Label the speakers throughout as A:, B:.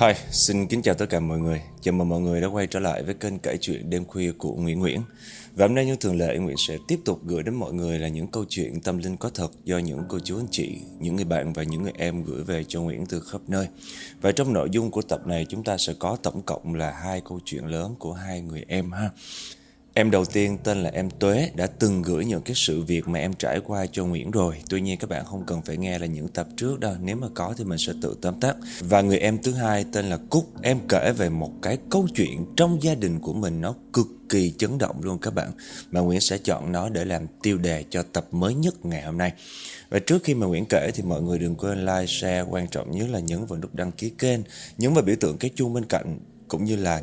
A: Hi, xin kính chào tất cả mọi người. Chào mừng mọi người đã quay trở lại với kênh kể chuyện đêm khuya của Nguyễn Nguyễn. Và hôm nay như thường lệ, Nguyễn sẽ tiếp tục gửi đến mọi người là những câu chuyện tâm linh có thật do những cô chú anh chị, những người bạn và những người em gửi về cho Nguyễn từ khắp nơi. Và trong nội dung của tập này chúng ta sẽ có tổng cộng là hai câu chuyện lớn của hai người em ha. Em đầu tiên tên là em Tuế đã từng gửi những cái sự việc mà em trải qua cho Nguyễn rồi. Tuy nhiên các bạn không cần phải nghe là những tập trước đâu, nếu mà có thì mình sẽ tự tóm tắt. Và người em thứ hai tên là Cúc, em kể về một cái câu chuyện trong gia đình của mình nó cực kỳ chấn động luôn các bạn. Mà Nguyễn sẽ chọn nó để làm tiêu đề cho tập mới nhất ngày hôm nay. Và trước khi mà Nguyễn kể thì mọi người đừng quên like, share, quan trọng nhất là nhấn vào nút đăng ký kênh, nhấn vào biểu tượng cái chuông bên cạnh cũng như là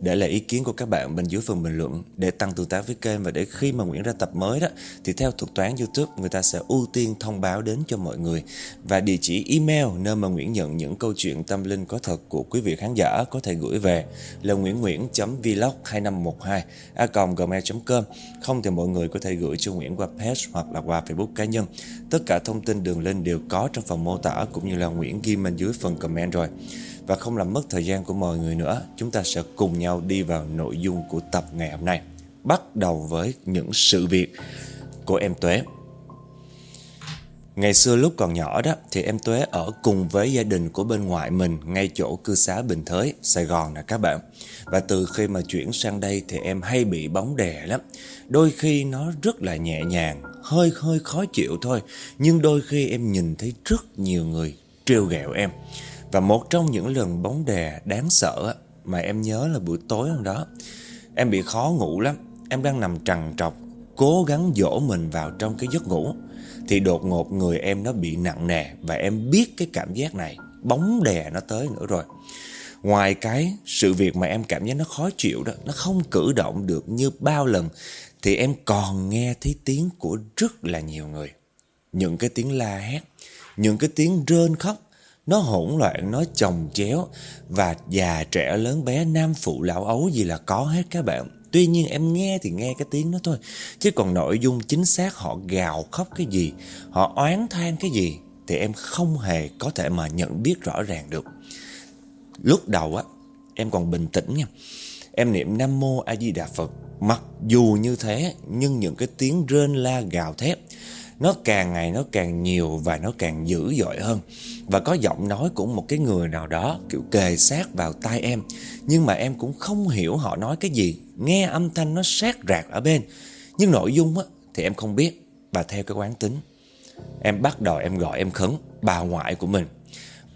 A: để lại ý kiến của các bạn bên dưới phần bình luận, để tăng tương tác với kênh và để khi mà Nguyễn ra tập mới đó, thì theo thuật toán YouTube, người ta sẽ ưu tiên thông báo đến cho mọi người. Và địa chỉ email nơi mà Nguyễn nhận những câu chuyện tâm linh có thật của quý vị khán giả có thể gửi về là nguyễn.nguyễn.vlog2512 a gmail.com không thì mọi người có thể gửi cho Nguyễn qua page hoặc là qua Facebook cá nhân. Tất cả thông tin đường link đều có trong phần mô tả cũng như là Nguyễn ghi bên dưới phần comment rồi và không làm mất thời gian của mọi người nữa, chúng ta sẽ cùng nhau đi vào nội dung của tập ngày hôm nay. Bắt đầu với những sự việc của em Tuế. Ngày xưa lúc còn nhỏ đó thì em Tuế ở cùng với gia đình của bên ngoại mình ngay chỗ cư xá Bình Thới, Sài Gòn nè các bạn. Và từ khi mà chuyển sang đây thì em hay bị bóng đè lắm. Đôi khi nó rất là nhẹ nhàng, hơi hơi khó chịu thôi. Nhưng đôi khi em nhìn thấy rất nhiều người trêu ghẹo em. Và một trong những lần bóng đè đáng sợ mà em nhớ là buổi tối hôm đó. Em bị khó ngủ lắm. Em đang nằm trằn trọc, cố gắng dỗ mình vào trong cái giấc ngủ. Thì đột ngột người em nó bị nặng nề và em biết cái cảm giác này. Bóng đè nó tới nữa rồi. Ngoài cái sự việc mà em cảm giác nó khó chịu đó, nó không cử động được như bao lần, thì em còn nghe thấy tiếng của rất là nhiều người. Những cái tiếng la hét, những cái tiếng rên khóc, nó hỗn loạn, nó chồng chéo và già trẻ lớn bé nam phụ lão ấu gì là có hết các bạn. Tuy nhiên em nghe thì nghe cái tiếng đó thôi. Chứ còn nội dung chính xác họ gào khóc cái gì, họ oán than cái gì thì em không hề có thể mà nhận biết rõ ràng được. Lúc đầu á, em còn bình tĩnh nha. Em niệm Nam Mô A Di Đà Phật. Mặc dù như thế, nhưng những cái tiếng rên la gào thét nó càng ngày nó càng nhiều và nó càng dữ dội hơn. Và có giọng nói của một cái người nào đó kiểu kề sát vào tai em. Nhưng mà em cũng không hiểu họ nói cái gì. Nghe âm thanh nó sát rạc ở bên. Nhưng nội dung á, thì em không biết. Và theo cái quán tính. Em bắt đầu em gọi em Khấn, bà ngoại của mình.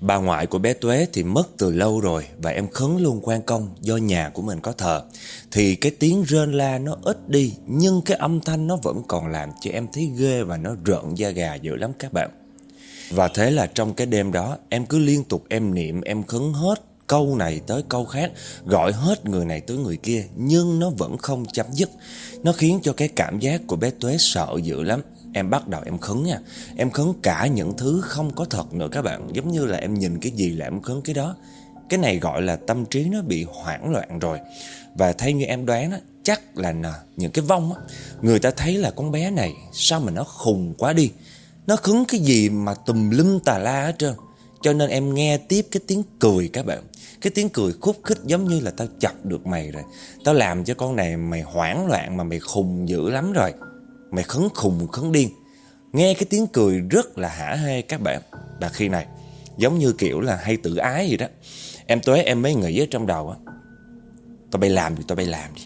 A: Bà ngoại của bé Tuế thì mất từ lâu rồi và em khấn luôn quan công do nhà của mình có thờ. Thì cái tiếng rên la nó ít đi nhưng cái âm thanh nó vẫn còn làm cho em thấy ghê và nó rợn da gà dữ lắm các bạn. Và thế là trong cái đêm đó em cứ liên tục em niệm em khấn hết câu này tới câu khác, gọi hết người này tới người kia nhưng nó vẫn không chấm dứt. Nó khiến cho cái cảm giác của bé Tuế sợ dữ lắm. Em bắt đầu em khấn nha. Em khấn cả những thứ không có thật nữa các bạn. Giống như là em nhìn cái gì là em khấn cái đó. Cái này gọi là tâm trí nó bị hoảng loạn rồi. Và theo như em đoán đó, Chắc là nè, những cái vong á Người ta thấy là con bé này Sao mà nó khùng quá đi. Nó khấn cái gì mà tùm lum tà la hết trơn. Cho nên em nghe tiếp cái tiếng cười các bạn. Cái tiếng cười khúc khích giống như là tao chọc được mày rồi. Tao làm cho con này mày hoảng loạn mà mày khùng dữ lắm rồi. Mày khấn khùng khấn điên. Nghe cái tiếng cười rất là hả hê các bạn. Là khi này Giống như kiểu là hay tự ái gì đó. Em tuế em mới nghĩ ở trong đầu á. Tao bay làm thì tao bay làm đi.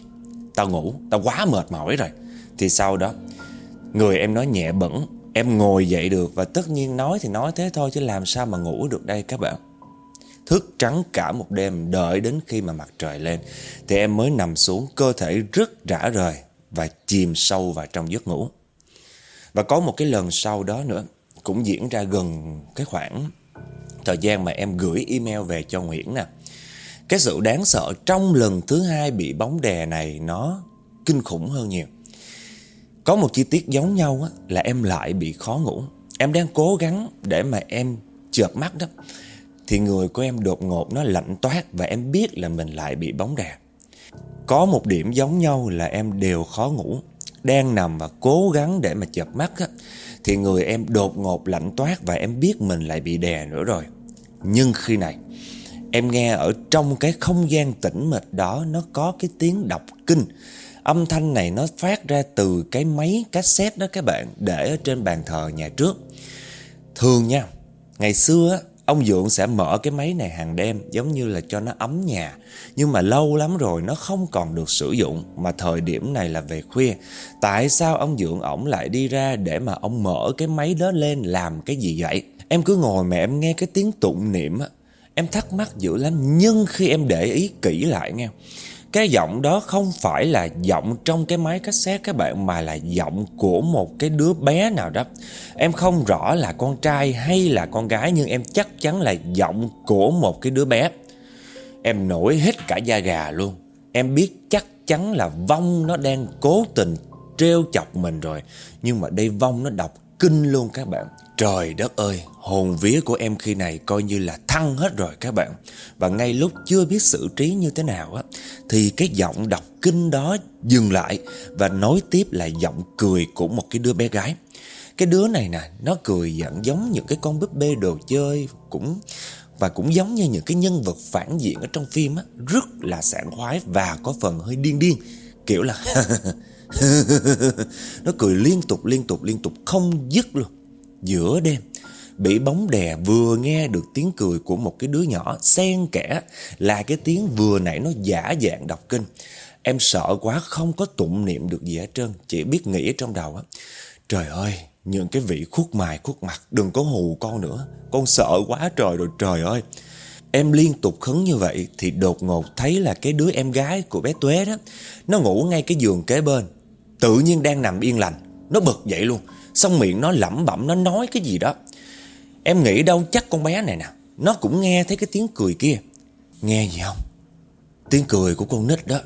A: Tao ngủ, tao quá mệt mỏi rồi. Thì sau đó Người em nói nhẹ bẩn Em ngồi dậy được. Và tất nhiên nói thì nói thế thôi Chứ làm sao mà ngủ được đây các bạn. Thức trắng cả một đêm Đợi đến khi mà mặt trời lên Thì em mới nằm xuống Cơ thể rất rã rời và chìm sâu vào trong giấc ngủ. Và có một cái lần sau đó nữa cũng diễn ra gần cái khoảng thời gian mà em gửi email về cho Nguyễn nè. Cái sự đáng sợ trong lần thứ hai bị bóng đè này nó kinh khủng hơn nhiều. Có một chi tiết giống nhau á, là em lại bị khó ngủ. Em đang cố gắng để mà em chợp mắt đó. Thì người của em đột ngột nó lạnh toát và em biết là mình lại bị bóng đè. Có một điểm giống nhau là em đều khó ngủ. Đang nằm và cố gắng để mà chợp mắt á, Thì người em đột ngột lạnh toát Và em biết mình lại bị đè nữa rồi. Nhưng khi này Em nghe ở trong cái không gian tĩnh mịch đó Nó có cái tiếng đọc kinh. Âm thanh này nó phát ra từ cái máy cassette đó các bạn Để ở trên bàn thờ nhà trước. Thường nha Ngày xưa ông Dượng sẽ mở cái máy này hàng đêm, Giống như là cho nó ấm nhà. Nhưng mà lâu lắm rồi nó không còn được sử dụng, Mà thời điểm này là về khuya. Tại sao ông Dượng ổng lại đi ra Để mà ông mở cái máy đó lên Làm cái gì vậy? Em cứ ngồi mà em nghe cái tiếng tụng niệm Em thắc mắc dữ lắm. Nhưng khi em để ý kỹ lại nghe cái giọng đó không phải là giọng trong cái máy cassette các bạn, Mà là giọng của một cái đứa bé nào đó. Em không rõ là con trai hay là con gái, Nhưng em chắc chắn là giọng của một cái đứa bé. Em nổi hết cả da gà luôn. Em biết chắc chắn là vong nó đang cố tình trêu chọc mình rồi. Nhưng mà đây vong nó đọc kinh luôn các bạn. Trời đất ơi, hồn vía của em khi này coi như là thăng hết rồi các bạn. Và ngay lúc chưa biết xử trí như thế nào á, thì cái giọng đọc kinh đó dừng lại và nối tiếp là giọng cười của một cái đứa bé gái. Cái đứa này nè, nó cười giận giống những cái con búp bê đồ chơi cũng và cũng giống như những cái nhân vật phản diện ở trong phim á, rất là sảng khoái và có phần hơi điên điên, kiểu là nó cười liên tục liên tục liên tục không dứt luôn. Giữa đêm, Bị bóng đè vừa nghe được tiếng cười của một cái đứa nhỏ xen kẽ Là cái tiếng vừa nãy nó giả dạng đọc kinh. Em sợ quá, không có tụng niệm được gì hết trơn, Chỉ biết nghĩ trong đầu á. Trời ơi, những cái vị khuất mài khuất mặt, Đừng có hù con nữa, Con sợ quá trời rồi, trời ơi. Em liên tục khấn như vậy Thì đột ngột thấy là cái đứa em gái của bé Tuế đó, Nó ngủ ngay cái giường kế bên, Tự nhiên đang nằm yên lành, Nó bật dậy luôn. Xong miệng nó lẩm bẩm, nó nói cái gì đó. Em nghĩ đâu, chắc con bé này nè, Nó cũng nghe thấy cái tiếng cười kia. Nghe gì không? Tiếng cười của con nít đó.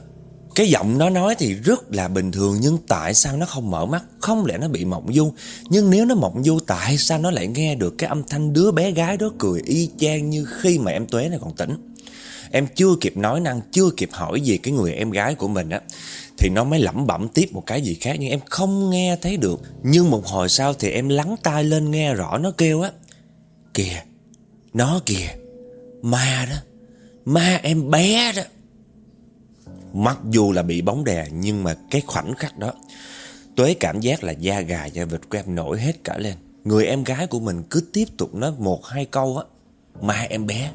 A: Cái giọng nó nói thì rất là bình thường, Nhưng tại sao nó không mở mắt? Không lẽ nó bị mộng du? Nhưng nếu nó mộng du, tại sao nó lại nghe được Cái âm thanh đứa bé gái đó cười y chang Như khi mà em Tuế này còn tỉnh? Em chưa kịp nói năng, Chưa kịp hỏi gì cái người em gái của mình á thì nó mới lẩm bẩm tiếp một cái gì khác. Nhưng em không nghe thấy được. Nhưng một hồi sau thì em lắng tai lên nghe rõ nó kêu á. Kìa, Nó kìa. Ma đó. Ma em bé đó. Mặc dù là bị bóng đè, Nhưng mà cái khoảnh khắc đó, Tuế cảm giác là da gà, da vịt của em nổi hết cả lên. Người em gái của mình cứ tiếp tục nói một, hai câu á. Ma em bé.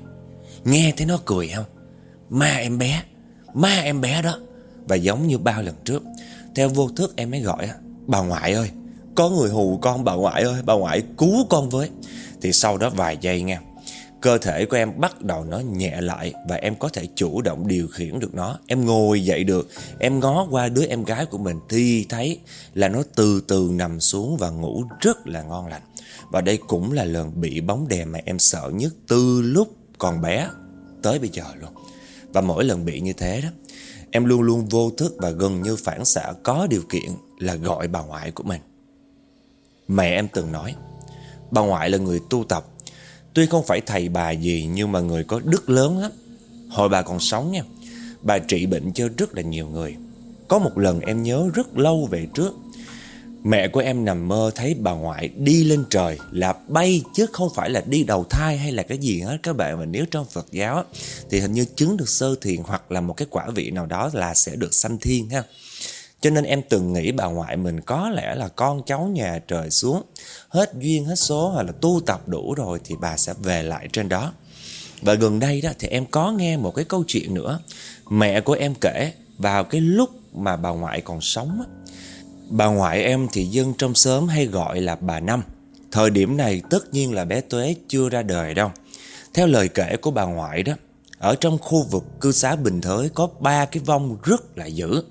A: Nghe thấy nó cười không? Ma em bé. Ma em bé đó và giống như bao lần trước, Theo vô thức em mới gọi Bà ngoại ơi, Có người hù con bà ngoại ơi, Bà ngoại cứu con với. Thì sau đó vài giây nghe, Cơ thể của em bắt đầu nó nhẹ lại Và em có thể chủ động điều khiển được nó. Em ngồi dậy được, Em ngó qua đứa em gái của mình Thì thấy là nó từ từ nằm xuống Và ngủ rất là ngon lành. Và đây cũng là lần bị bóng đè mà em sợ nhất Từ lúc còn bé Tới bây giờ luôn. Và mỗi lần bị như thế đó Em luôn luôn vô thức và gần như phản xạ có điều kiện là gọi bà ngoại của mình. Mẹ em từng nói, bà ngoại là người tu tập. Tuy không phải thầy bà gì nhưng mà người có đức lớn lắm. Hồi bà còn sống nha, bà trị bệnh cho rất là nhiều người. Có một lần em nhớ rất lâu về trước Mẹ của em nằm mơ thấy bà ngoại đi lên trời là bay chứ không phải là đi đầu thai hay là cái gì hết các bạn. Và nếu trong Phật giáo thì hình như chứng được sơ thiền hoặc là một cái quả vị nào đó là sẽ được sanh thiên ha. Cho nên em từng nghĩ bà ngoại mình có lẽ là con cháu nhà trời xuống, Hết duyên, hết số hoặc là tu tập đủ rồi thì bà sẽ về lại trên đó Và gần đây đó thì em có nghe một cái câu chuyện nữa Mẹ của em kể vào cái lúc mà bà ngoại còn sống á Bà ngoại em thì dân trong xóm hay gọi là bà Năm. Thời điểm này tất nhiên là bé Tuế chưa ra đời đâu. Theo lời kể của bà ngoại đó, Ở trong khu vực cư xá Bình Thới có ba cái vong rất là dữ.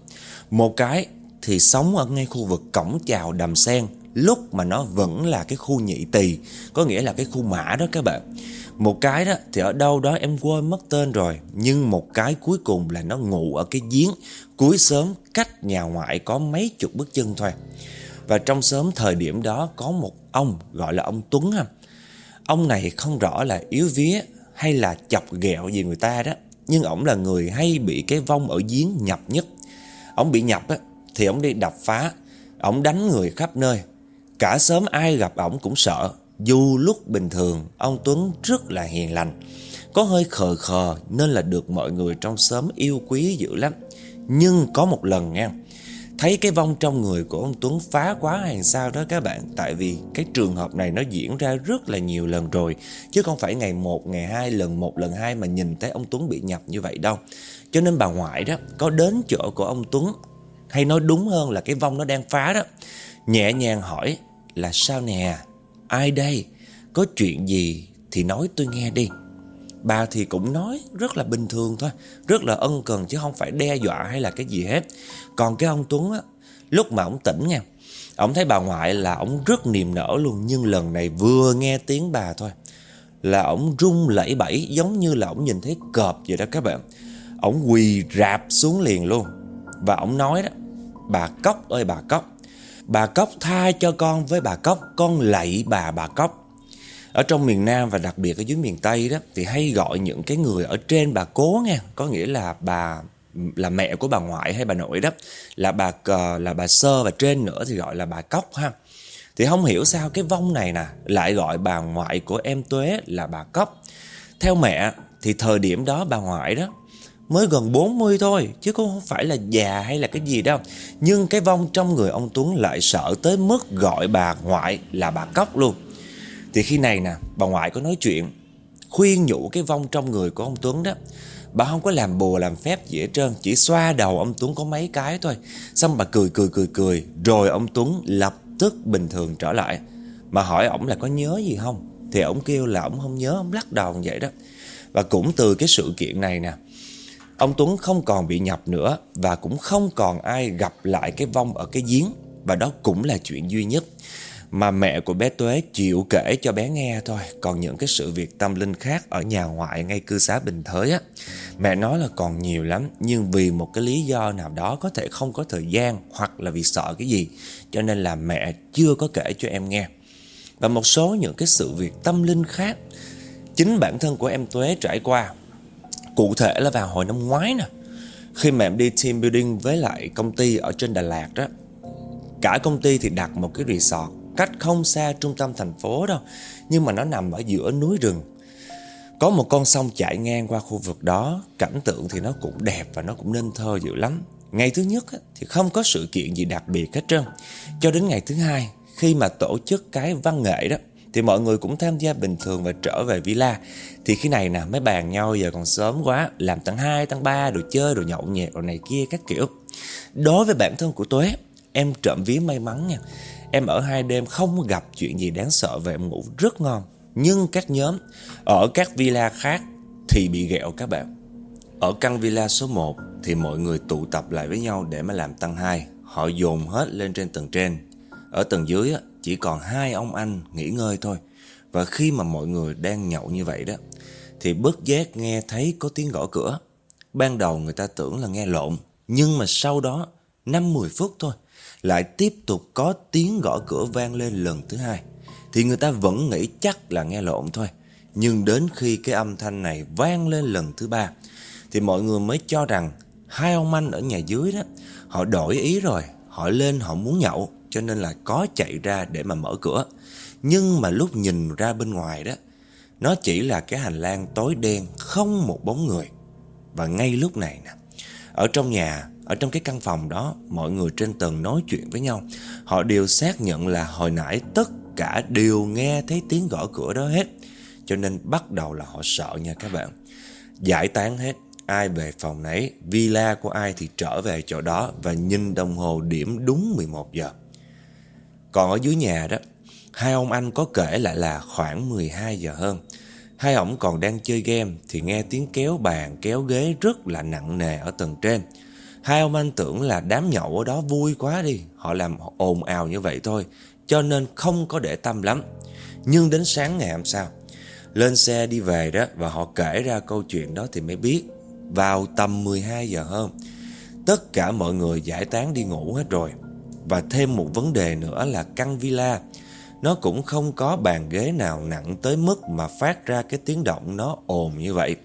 A: Một cái thì sống ở ngay khu vực cổng chào đầm sen, Lúc mà nó vẫn là cái khu nhị tỳ, Có nghĩa là cái khu mã đó các bạn. Một cái đó thì ở đâu đó em quên mất tên rồi, Nhưng một cái cuối cùng là nó ngủ ở cái giếng Cuối sớm cách nhà ngoại có mấy chục bước chân thôi. Và trong sớm thời điểm đó có một ông gọi là ông Tuấn ha. Ông này không rõ là yếu vía hay là chọc ghẹo gì người ta đó Nhưng ổng là người hay bị cái vong ở giếng nhập nhất. Ông bị nhập á, thì ông đi đập phá Ông đánh người khắp nơi. Cả sớm ai gặp ổng cũng sợ dù lúc bình thường ông Tuấn rất là hiền lành. Có hơi khờ khờ nên là được mọi người trong xóm yêu quý dữ lắm. Nhưng có một lần nghe Thấy cái vong trong người của ông Tuấn phá quá hàng sao đó các bạn. Tại vì cái trường hợp này nó diễn ra rất là nhiều lần rồi Chứ không phải ngày một, ngày hai, lần một, lần hai mà nhìn thấy ông Tuấn bị nhập như vậy đâu. Cho nên bà ngoại đó có đến chỗ của ông Tuấn Hay nói đúng hơn là cái vong nó đang phá đó Nhẹ nhàng hỏi là sao nè? Ai đây? Có chuyện gì thì nói tôi nghe đi. Bà thì cũng nói rất là bình thường thôi, Rất là ân cần chứ không phải đe dọa hay là cái gì hết. Còn cái ông Tuấn á, Lúc mà ông tỉnh nha, Ông thấy bà ngoại là ông rất niềm nở luôn, Nhưng lần này vừa nghe tiếng bà thôi, Là ông run lẩy bẩy, Giống như là ông nhìn thấy cọp vậy đó các bạn. Ông quỳ rạp xuống liền luôn, Và ông nói đó, Bà Cốc ơi, bà Cốc Bà Cốc tha cho con với bà Cốc, Con lạy bà bà Cốc ở trong miền Nam và đặc biệt ở dưới miền Tây đó, thì hay gọi những cái người ở trên bà cố nha. Có nghĩa là bà, là mẹ của bà ngoại hay bà nội đó. Là bà ờ, là bà sơ và trên nữa thì gọi là bà cốc ha. Thì không hiểu sao cái vong này nè, lại gọi bà ngoại của em tuế là bà cốc. Theo mẹ, thì thời điểm đó bà ngoại đó mới gần 40 thôi, chứ cũng không phải là già hay là cái gì đâu. Nhưng cái vong trong người ông Tuấn lại sợ tới mức gọi bà ngoại là bà cốc luôn thì khi này nè, bà ngoại có nói chuyện, Khuyên nhủ cái vong trong người của ông Tuấn đó. Bà không có làm bùa làm phép gì hết trơn, Chỉ xoa đầu ông Tuấn có mấy cái thôi. Xong bà cười cười cười cười, Rồi ông Tuấn lập tức bình thường trở lại. Mà hỏi ổng là có nhớ gì không? Thì ổng kêu là ổng không nhớ Ông lắc đầu vậy đó. Và cũng từ cái sự kiện này nè, Ông Tuấn không còn bị nhập nữa Và cũng không còn ai gặp lại cái vong ở cái giếng. Và đó cũng là chuyện duy nhất mà mẹ của bé Tuế chịu kể cho bé nghe thôi. Còn những cái sự việc tâm linh khác ở nhà ngoại ngay cư xá Bình Thới á, mẹ nói là còn nhiều lắm. Nhưng vì một cái lý do nào đó có thể không có thời gian hoặc là vì sợ cái gì, cho nên là mẹ chưa có kể cho em nghe. Và một số những cái sự việc tâm linh khác, chính bản thân của em Tuế trải qua. Cụ thể là vào hồi năm ngoái nè, khi mà em đi team building với lại công ty ở trên Đà Lạt đó, cả công ty thì đặt một cái resort cách không xa trung tâm thành phố đâu, nhưng mà nó nằm ở giữa núi rừng. Có một con sông chạy ngang qua khu vực đó, cảnh tượng thì nó cũng đẹp và nó cũng nên thơ dữ lắm. Ngày thứ nhất thì không có sự kiện gì đặc biệt hết trơn. Cho đến ngày thứ hai, khi mà tổ chức cái văn nghệ đó, thì mọi người cũng tham gia bình thường và trở về villa. Thì khi này nè, mấy bàn nhau giờ còn sớm quá, làm tầng 2, tầng 3, đồ chơi, đồ nhậu nhẹt, đồ này kia các kiểu. Đối với bản thân của Tuế, em trộm vía may mắn nha. Em ở hai đêm không gặp chuyện gì đáng sợ và em ngủ rất ngon. Nhưng các nhóm ở các villa khác thì bị ghẹo các bạn. Ở căn villa số 1 thì mọi người tụ tập lại với nhau để mà làm tăng hai Họ dồn hết lên trên tầng trên. Ở tầng dưới chỉ còn hai ông anh nghỉ ngơi thôi. Và khi mà mọi người đang nhậu như vậy đó thì bất giác nghe thấy có tiếng gõ cửa. Ban đầu người ta tưởng là nghe lộn, nhưng mà sau đó 5-10 phút thôi lại tiếp tục có tiếng gõ cửa vang lên lần thứ hai, thì người ta vẫn nghĩ chắc là nghe lộn thôi. Nhưng đến khi cái âm thanh này vang lên lần thứ ba, thì mọi người mới cho rằng hai ông anh ở nhà dưới đó, họ đổi ý rồi, họ lên họ muốn nhậu, cho nên là có chạy ra để mà mở cửa. Nhưng mà lúc nhìn ra bên ngoài đó, nó chỉ là cái hành lang tối đen, không một bóng người. Và ngay lúc này nè, ở trong nhà ở trong cái căn phòng đó, Mọi người trên tầng nói chuyện với nhau. Họ đều xác nhận là hồi nãy Tất cả đều nghe thấy tiếng gõ cửa đó hết. Cho nên bắt đầu là họ sợ nha các bạn. Giải tán hết. Ai về phòng nấy Villa của ai thì trở về chỗ đó Và nhìn đồng hồ điểm đúng 11 giờ. Còn ở dưới nhà đó, Hai ông anh có kể lại là khoảng 12 giờ hơn. Hai ông còn đang chơi game Thì nghe tiếng kéo bàn, kéo ghế rất là nặng nề ở tầng trên. Hai ông anh tưởng là đám nhậu ở đó vui quá đi. Họ làm ồn ào như vậy thôi, Cho nên không có để tâm lắm. Nhưng đến sáng ngày hôm sau, Lên xe đi về đó Và họ kể ra câu chuyện đó thì mới biết. Vào tầm 12 giờ hơn Tất cả mọi người giải tán đi ngủ hết rồi. Và thêm một vấn đề nữa là căn villa. Nó cũng không có bàn ghế nào nặng tới mức mà phát ra cái tiếng động nó ồn như vậy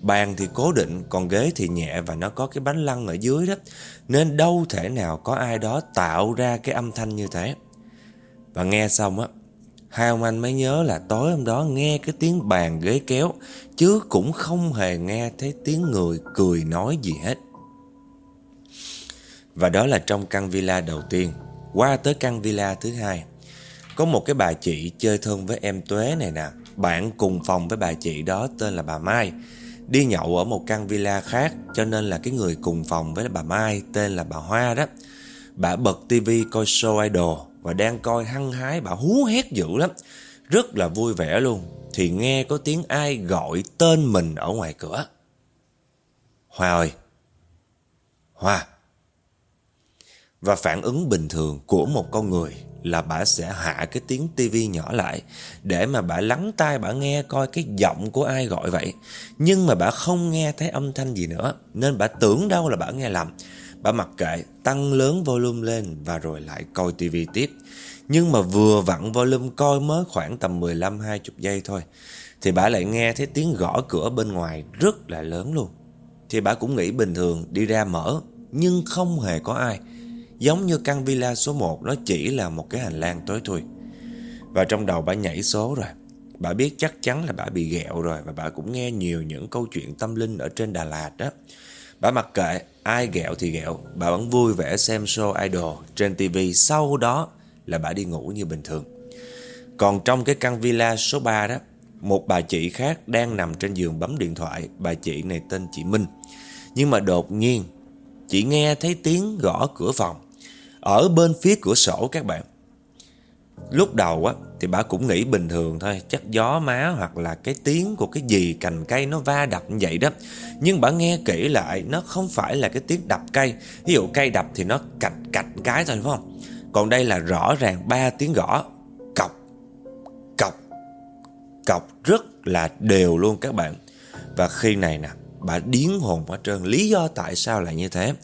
A: Bàn thì cố định, còn ghế thì nhẹ và nó có cái bánh lăn ở dưới đó. Nên đâu thể nào có ai đó tạo ra cái âm thanh như thế. Và nghe xong á, Hai ông anh mới nhớ là tối hôm đó nghe cái tiếng bàn ghế kéo Chứ cũng không hề nghe thấy tiếng người cười nói gì hết Và đó là trong căn villa đầu tiên Qua tới căn villa thứ hai có một cái bà chị chơi thân với em Tuế này nè. Bạn cùng phòng với bà chị đó tên là bà Mai. Đi nhậu ở một căn villa khác, Cho nên là cái người cùng phòng với bà Mai Tên là bà Hoa đó. Bà bật tivi coi show idol Và đang coi hăng hái, bà hú hét dữ lắm. Rất là vui vẻ luôn. Thì nghe có tiếng ai gọi tên mình ở ngoài cửa. Hoa ơi! Hoa! Và phản ứng bình thường của một con người là bà sẽ hạ cái tiếng tivi nhỏ lại để mà bà lắng tai bà nghe coi cái giọng của ai gọi vậy. Nhưng mà bà không nghe thấy âm thanh gì nữa nên bà tưởng đâu là bà nghe lầm. Bà mặc kệ, tăng lớn volume lên và rồi lại coi tivi tiếp. Nhưng mà vừa vặn volume coi mới khoảng tầm 15-20 giây thôi. Thì bà lại nghe thấy tiếng gõ cửa bên ngoài rất là lớn luôn. Thì bà cũng nghĩ bình thường đi ra mở, nhưng không hề có ai. Giống như căn villa số 1 nó chỉ là một cái hành lang tối thui. Và trong đầu bà nhảy số rồi. Bà biết chắc chắn là bà bị ghẹo rồi và bà cũng nghe nhiều những câu chuyện tâm linh ở trên Đà Lạt đó. Bà mặc kệ, ai ghẹo thì ghẹo, bà vẫn vui vẻ xem show idol trên TV sau đó là bà đi ngủ như bình thường. Còn trong cái căn villa số 3 đó, một bà chị khác đang nằm trên giường bấm điện thoại, bà chị này tên chị Minh. Nhưng mà đột nhiên, chị nghe thấy tiếng gõ cửa phòng ở bên phía cửa sổ các bạn. Lúc đầu á thì bà cũng nghĩ bình thường thôi, chắc gió má hoặc là cái tiếng của cái gì cành cây nó va đập như vậy đó. Nhưng bà nghe kỹ lại nó không phải là cái tiếng đập cây. Ví dụ cây đập thì nó cạch cạch cái thôi đúng không? Còn đây là rõ ràng ba tiếng gõ cọc cọc cọc rất là đều luôn các bạn. Và khi này nè, bà điến hồn ở trơn. Lý do tại sao lại như thế?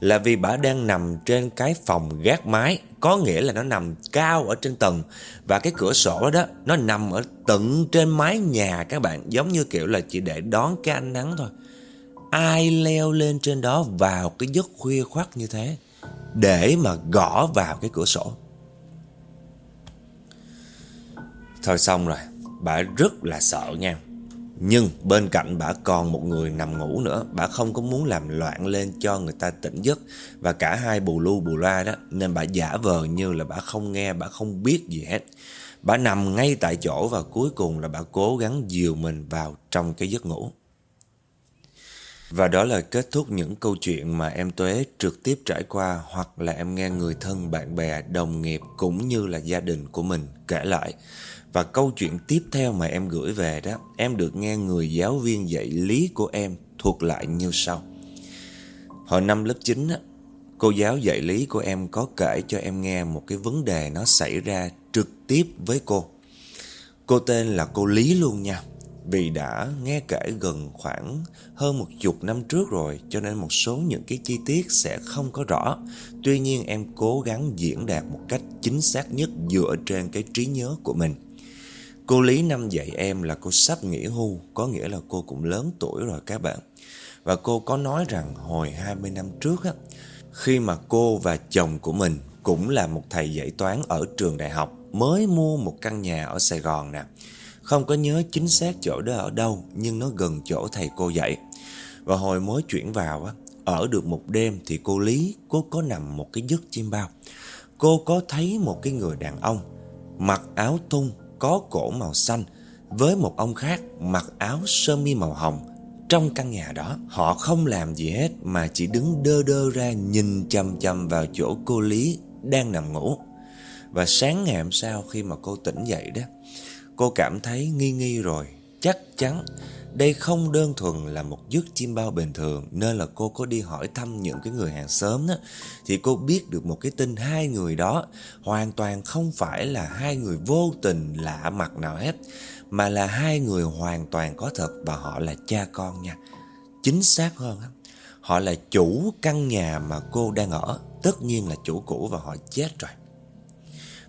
A: là vì bà đang nằm trên cái phòng gác mái, có nghĩa là nó nằm cao ở trên tầng và cái cửa sổ đó nó nằm ở tận trên mái nhà các bạn, giống như kiểu là chỉ để đón cái ánh nắng thôi. Ai leo lên trên đó vào cái giấc khuya khoắt như thế để mà gõ vào cái cửa sổ. Thôi xong rồi, bà rất là sợ nha. Nhưng bên cạnh bà còn một người nằm ngủ nữa Bà không có muốn làm loạn lên cho người ta tỉnh giấc. Và cả hai bù lu bù loa đó Nên bà giả vờ như là bà không nghe Bà không biết gì hết. Bà nằm ngay tại chỗ và cuối cùng là bà cố gắng dìu mình vào trong cái giấc ngủ. Và đó là kết thúc những câu chuyện mà em Tuế trực tiếp trải qua hoặc là em nghe người thân, bạn bè, đồng nghiệp cũng như là gia đình của mình kể lại. Và câu chuyện tiếp theo mà em gửi về đó, em được nghe người giáo viên dạy lý của em thuộc lại như sau. Hồi năm lớp 9 á, cô giáo dạy lý của em có kể cho em nghe một cái vấn đề nó xảy ra trực tiếp với cô. Cô tên là cô Lý luôn nha. Vì đã nghe kể gần khoảng hơn một chục năm trước rồi cho nên một số những cái chi tiết sẽ không có rõ. Tuy nhiên em cố gắng diễn đạt một cách chính xác nhất dựa trên cái trí nhớ của mình. Cô Lý năm dạy em là cô sắp nghỉ hưu, có nghĩa là cô cũng lớn tuổi rồi các bạn. Và cô có nói rằng hồi 20 năm trước á, khi mà cô và chồng của mình cũng là một thầy dạy toán ở trường đại học mới mua một căn nhà ở Sài Gòn nè. Không có nhớ chính xác chỗ đó ở đâu nhưng nó gần chỗ thầy cô dạy. Và hồi mới chuyển vào á, ở được một đêm thì cô Lý cô có nằm một cái giấc chim bao. Cô có thấy một cái người đàn ông mặc áo thun có cổ màu xanh với một ông khác mặc áo sơ mi màu hồng trong căn nhà đó. Họ không làm gì hết mà chỉ đứng đơ đơ ra nhìn chằm chằm vào chỗ cô Lý đang nằm ngủ. Và sáng ngày hôm sau khi mà cô tỉnh dậy đó, cô cảm thấy nghi nghi rồi. Chắc chắn đây không đơn thuần là một giấc chim bao bình thường nên là cô có đi hỏi thăm những cái người hàng xóm đó thì cô biết được một cái tin hai người đó hoàn toàn không phải là hai người vô tình lạ mặt nào hết mà là hai người hoàn toàn có thật và họ là cha con nha. Chính xác hơn họ là chủ căn nhà mà cô đang ở, tất nhiên là chủ cũ và họ chết rồi.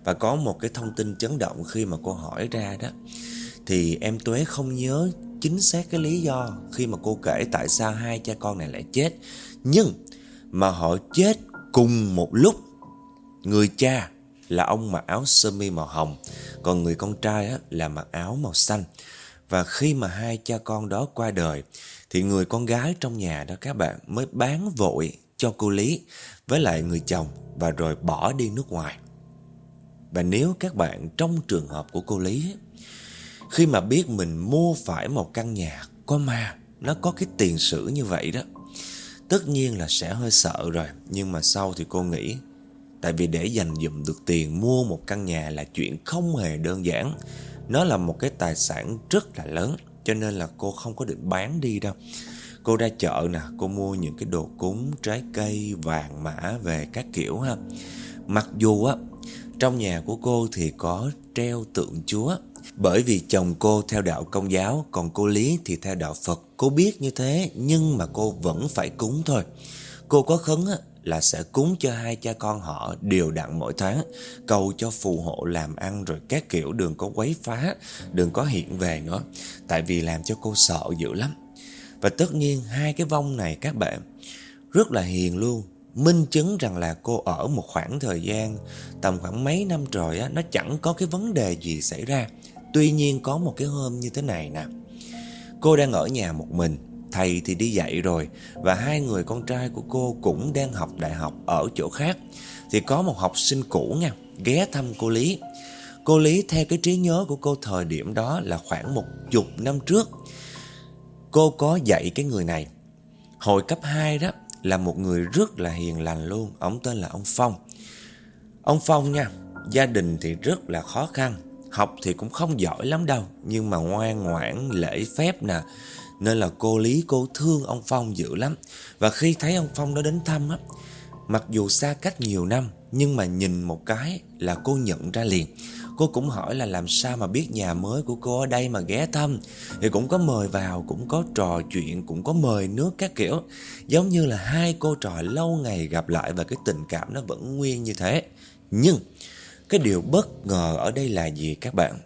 A: Và có một cái thông tin chấn động khi mà cô hỏi ra đó thì em Tuế không nhớ chính xác cái lý do khi mà cô kể tại sao hai cha con này lại chết. Nhưng mà họ chết cùng một lúc. Người cha là ông mặc áo sơ mi màu hồng, còn người con trai á, là mặc áo màu xanh. Và khi mà hai cha con đó qua đời, thì người con gái trong nhà đó các bạn mới bán vội cho cô Lý với lại người chồng và rồi bỏ đi nước ngoài. Và nếu các bạn trong trường hợp của cô Lý, khi mà biết mình mua phải một căn nhà có ma, nó có cái tiền sử như vậy đó, tất nhiên là sẽ hơi sợ rồi. Nhưng mà sau thì cô nghĩ, tại vì để dành dụm được tiền mua một căn nhà là chuyện không hề đơn giản. Nó là một cái tài sản rất là lớn, cho nên là cô không có định bán đi đâu. Cô ra chợ nè, cô mua những cái đồ cúng, trái cây, vàng mã về các kiểu ha. Mặc dù á, trong nhà của cô thì có treo tượng Chúa. Bởi vì chồng cô theo đạo công giáo, còn cô Lý thì theo đạo Phật. Cô biết như thế, nhưng mà cô vẫn phải cúng thôi. Cô có khấn là sẽ cúng cho hai cha con họ đều đặn mỗi tháng, cầu cho phù hộ làm ăn rồi các kiểu đừng có quấy phá, đừng có hiện về nữa. Tại vì làm cho cô sợ dữ lắm. Và tất nhiên hai cái vong này các bạn rất là hiền luôn. Minh chứng rằng là cô ở một khoảng thời gian tầm khoảng mấy năm rồi á, nó chẳng có cái vấn đề gì xảy ra. Tuy nhiên có một cái hôm như thế này nè. Cô đang ở nhà một mình, thầy thì đi dạy rồi và hai người con trai của cô cũng đang học đại học ở chỗ khác. Thì có một học sinh cũ nha, ghé thăm cô Lý. Cô Lý theo cái trí nhớ của cô thời điểm đó là khoảng một chục năm trước Cô có dạy cái người này Hồi cấp 2 đó Là một người rất là hiền lành luôn Ông tên là ông Phong Ông Phong nha Gia đình thì rất là khó khăn Học thì cũng không giỏi lắm đâu Nhưng mà ngoan ngoãn lễ phép nè. Nên là cô Lý cô thương ông Phong dữ lắm. Và khi thấy ông Phong đó đến thăm á Mặc dù xa cách nhiều năm Nhưng mà nhìn một cái là cô nhận ra liền. Cô cũng hỏi là làm sao mà biết nhà mới của cô ở đây mà ghé thăm. Thì cũng có mời vào, cũng có trò chuyện, cũng có mời nước các kiểu. Giống như là hai cô trò lâu ngày gặp lại và cái tình cảm nó vẫn nguyên như thế. Nhưng cái điều bất ngờ ở đây là gì các bạn?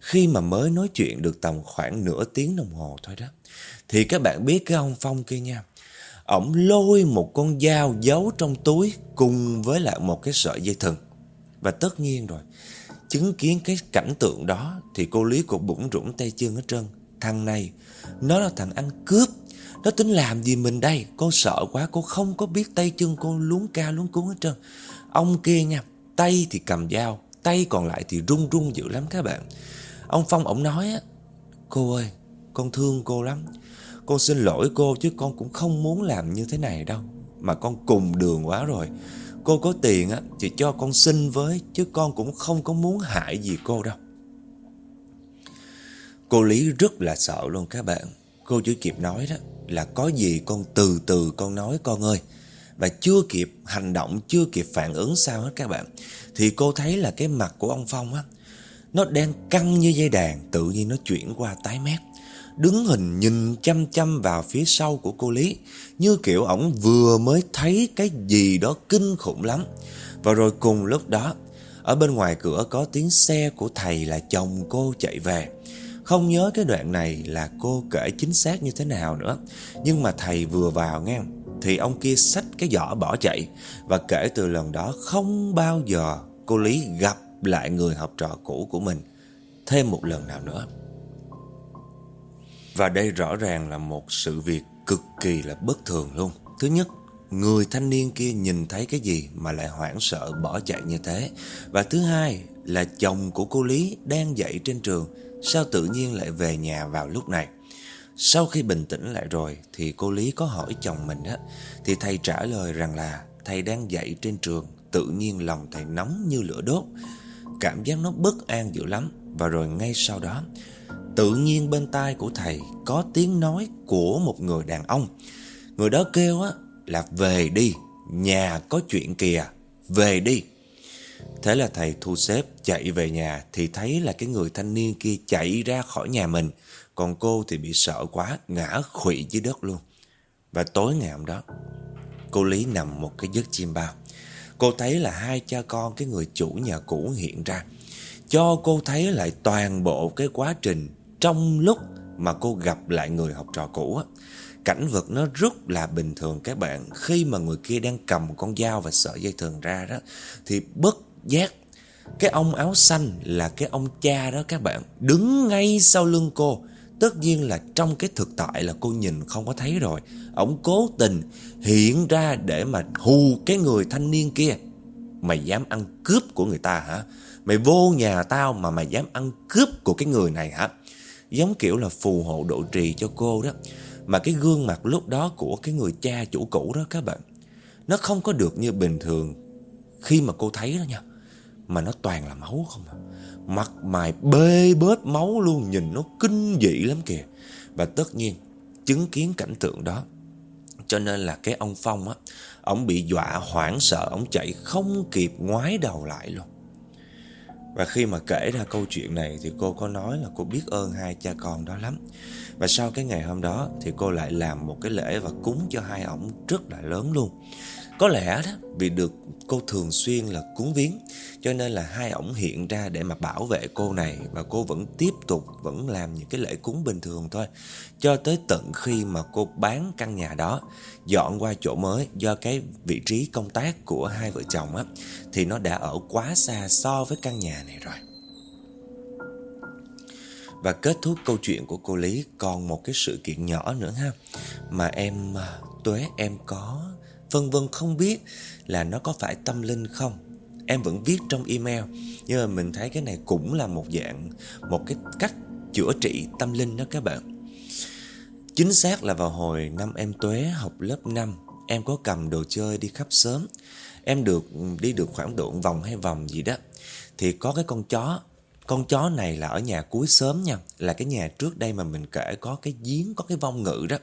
A: Khi mà mới nói chuyện được tầm khoảng nửa tiếng đồng hồ thôi đó, Thì các bạn biết cái ông Phong kia nha. Ổng lôi một con dao giấu trong túi cùng với lại một cái sợi dây thừng. Và tất nhiên rồi, Chứng kiến cái cảnh tượng đó Thì cô Lý cũng bụng rủng tay chân hết trơn. Thằng này, Nó là thằng ăn cướp. Nó tính làm gì mình đây? Cô sợ quá, cô không có biết tay chân cô luống ca luống cuốn hết trơn. Ông kia nha Tay thì cầm dao, Tay còn lại thì run run dữ lắm các bạn. Ông Phong ổng nói á, Cô ơi, con thương cô lắm. Con xin lỗi cô chứ con cũng không muốn làm như thế này đâu, Mà con cùng đường quá rồi. Cô có tiền á, thì cho con xin với, Chứ con cũng không có muốn hại gì cô đâu. Cô Lý rất là sợ luôn các bạn. Cô chỉ kịp nói đó, Là có gì con từ từ con nói, con ơi và chưa kịp hành động Chưa kịp phản ứng sao hết các bạn Thì cô thấy là cái mặt của ông Phong á Nó đang căng như dây đàn Tự nhiên nó chuyển qua tái mét đứng hình nhìn chăm chăm vào phía sau của cô Lý, như kiểu ổng vừa mới thấy cái gì đó kinh khủng lắm. Và rồi cùng lúc đó, ở bên ngoài cửa có tiếng xe của thầy là chồng cô chạy về. Không nhớ cái đoạn này là cô kể chính xác như thế nào nữa. Nhưng mà thầy vừa vào nghe, thì ông kia xách cái giỏ bỏ chạy. Và kể từ lần đó không bao giờ cô Lý gặp lại người học trò cũ của mình thêm một lần nào nữa. Và đây rõ ràng là một sự việc cực kỳ là bất thường luôn. Thứ nhất, người thanh niên kia nhìn thấy cái gì mà lại hoảng sợ bỏ chạy như thế. Và thứ hai là chồng của cô Lý đang dạy trên trường, sao tự nhiên lại về nhà vào lúc này. Sau khi bình tĩnh lại rồi thì cô Lý có hỏi chồng mình á, thì thầy trả lời rằng là thầy đang dạy trên trường, tự nhiên lòng thầy nóng như lửa đốt. Cảm giác nó bất an dữ lắm và rồi ngay sau đó Tự nhiên bên tai của thầy có tiếng nói của một người đàn ông. Người đó kêu á là về đi, nhà có chuyện kìa, về đi. Thế là thầy thu xếp chạy về nhà thì thấy là cái người thanh niên kia chạy ra khỏi nhà mình. Còn cô thì bị sợ quá, ngã khụy dưới đất luôn. Và tối ngày hôm đó, cô Lý nằm một cái giấc chim bao. Cô thấy là hai cha con cái người chủ nhà cũ hiện ra. Cho cô thấy lại toàn bộ cái quá trình trong lúc mà cô gặp lại người học trò cũ á, cảnh vật nó rất là bình thường các bạn. Khi mà người kia đang cầm con dao và sợi dây thừng ra đó, thì bất giác Cái ông áo xanh là cái ông cha đó các bạn Đứng ngay sau lưng cô Tất nhiên là trong cái thực tại là cô nhìn không có thấy rồi. Ông cố tình hiện ra để mà hù cái người thanh niên kia. Mày dám ăn cướp của người ta hả? Mày vô nhà tao mà mày dám ăn cướp của cái người này hả? Giống kiểu là phù hộ độ trì cho cô đó. Mà cái gương mặt lúc đó của cái người cha chủ cũ đó các bạn, Nó không có được như bình thường Khi mà cô thấy đó nha. Mà nó toàn là máu không à. Mặt mày bê bết máu luôn, Nhìn nó kinh dị lắm kìa. Và tất nhiên, chứng kiến cảnh tượng đó. Cho nên là cái ông Phong á, Ông bị dọa hoảng sợ, Ông chạy không kịp ngoái đầu lại luôn. Và khi mà kể ra câu chuyện này Thì cô có nói là cô biết ơn hai cha con đó lắm. Và sau cái ngày hôm đó Thì cô lại làm một cái lễ và cúng cho hai ổng rất là lớn luôn có lẽ đó, vì được cô thường xuyên là cúng viếng, Cho nên là hai ổng hiện ra để mà bảo vệ cô này, Và cô vẫn tiếp tục, vẫn làm những cái lễ cúng bình thường thôi. Cho tới tận khi mà cô bán căn nhà đó, Dọn qua chỗ mới do cái vị trí công tác của hai vợ chồng á, Thì nó đã ở quá xa so với căn nhà này rồi. Và kết thúc câu chuyện của cô Lý còn một cái sự kiện nhỏ nữa ha, Mà em à, Tuế, em có Vân vân không biết là nó có phải tâm linh không. Em vẫn viết trong email, Nhưng mà mình thấy cái này cũng là một dạng, Một cái cách chữa trị tâm linh đó các bạn. Chính xác là vào hồi năm em tuế học lớp 5 Em có cầm đồ chơi đi khắp sớm Em được, đi được khoảng độ vòng hay vòng gì đó. Thì có cái con chó Con chó này là ở nhà cuối sớm nha, Là cái nhà trước đây mà mình kể có cái giếng, Có cái vong ngự đó.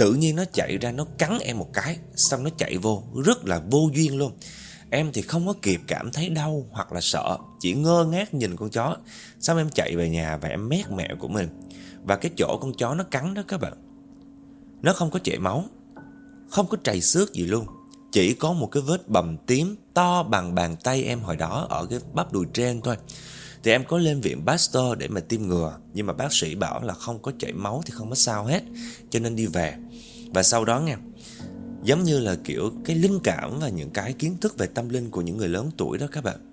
A: Tự nhiên nó chạy ra, nó cắn em một cái, Xong nó chạy vô. Rất là vô duyên luôn. Em thì không có kịp cảm thấy đau hoặc là sợ, Chỉ ngơ ngác nhìn con chó. Xong em chạy về nhà và em mét mẹ của mình. Và cái chỗ con chó nó cắn đó các bạn, Nó không có chảy máu, Không có trầy xước gì luôn. Chỉ có một cái vết bầm tím To bằng bàn tay em hồi đó Ở cái bắp đùi trên thôi. Thì em có lên viện Pasteur để mà tiêm ngừa, Nhưng mà bác sĩ bảo là không có chảy máu thì không có sao hết, Cho nên đi về. Và sau đó nha Giống như là kiểu cái linh cảm và những cái kiến thức về tâm linh của những người lớn tuổi đó các bạn.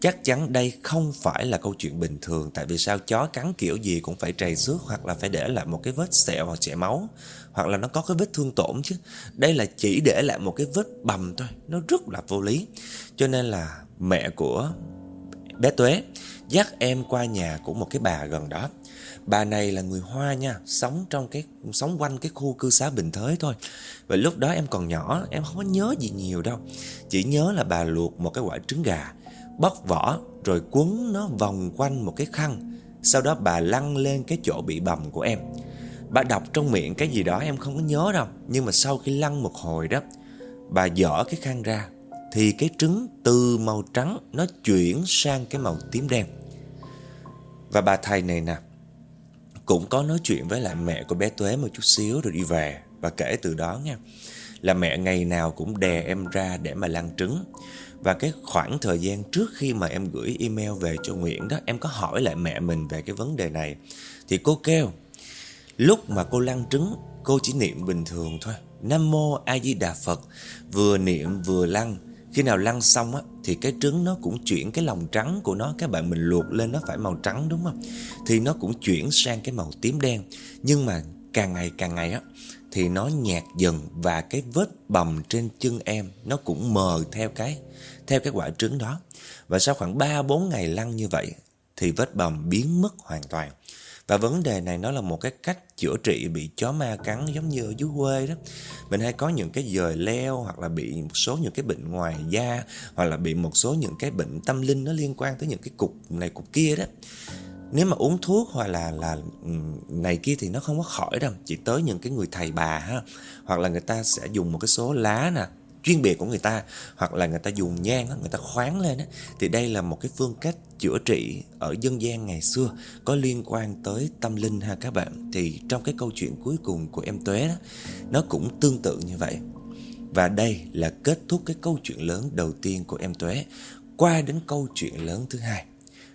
A: Chắc chắn đây không phải là câu chuyện bình thường, Tại vì sao chó cắn kiểu gì cũng phải trầy xước Hoặc là phải để lại một cái vết sẹo hoặc chảy máu, Hoặc là nó có cái vết thương tổn chứ. Đây là chỉ để lại một cái vết bầm thôi, Nó rất là vô lý. Cho nên là mẹ của bé Tuế dắt em qua nhà của một cái bà gần đó. Bà này là người Hoa nha, sống trong cái sống quanh cái khu cư xá Bình Thới thôi. Và lúc đó em còn nhỏ, em không có nhớ gì nhiều đâu. Chỉ nhớ là bà luộc một cái quả trứng gà, bóc vỏ rồi quấn nó vòng quanh một cái khăn. Sau đó bà lăn lên cái chỗ bị bầm của em. Bà đọc trong miệng cái gì đó em không có nhớ đâu. Nhưng mà sau khi lăn một hồi đó, bà dở cái khăn ra thì cái trứng từ màu trắng nó chuyển sang cái màu tím đen. Và bà thầy này nè cũng có nói chuyện với lại mẹ của bé Tuế một chút xíu rồi đi về. Và kể từ đó nha, là mẹ ngày nào cũng đè em ra để mà lăn trứng. Và cái khoảng thời gian trước khi mà em gửi email về cho Nguyễn đó, Em có hỏi lại mẹ mình về cái vấn đề này. Thì cô kêu, Lúc mà cô lăn trứng, Cô chỉ niệm bình thường thôi. Nam Mô A Di Đà Phật, Vừa niệm vừa lăn khi nào lăn xong á, Thì cái trứng nó cũng chuyển cái lòng trắng của nó Các bạn mình luộc lên nó phải màu trắng, đúng không? Thì nó cũng chuyển sang cái màu tím đen. Nhưng mà càng ngày càng ngày á, Thì nó nhạt dần Và cái vết bầm trên chân em Nó cũng mờ theo cái Theo cái quả trứng đó. Và sau khoảng 3-4 ngày lăn như vậy, Thì vết bầm biến mất hoàn toàn và vấn đề này nó là một cái cách chữa trị bị chó ma cắn giống như ở dưới quê đó. Mình hay có những cái dời leo hoặc là bị một số những cái bệnh ngoài da hoặc là bị một số những cái bệnh tâm linh nó liên quan tới những cái cục này cục kia đó. Nếu mà uống thuốc hoặc là là ừ, này kia thì nó không có khỏi đâu, chỉ tới những cái người thầy bà ha. Hoặc là người ta sẽ dùng một cái số lá nè, chuyên biệt của người ta, hoặc là người ta dùng nhang người ta khoáng lên thì đây là một cái phương cách chữa trị ở dân gian ngày xưa, có liên quan tới tâm linh ha các bạn. Thì trong cái câu chuyện cuối cùng của em Tuế đó, nó cũng tương tự như vậy. Và đây là kết thúc cái câu chuyện lớn đầu tiên của em Tuế. Qua đến câu chuyện lớn thứ hai.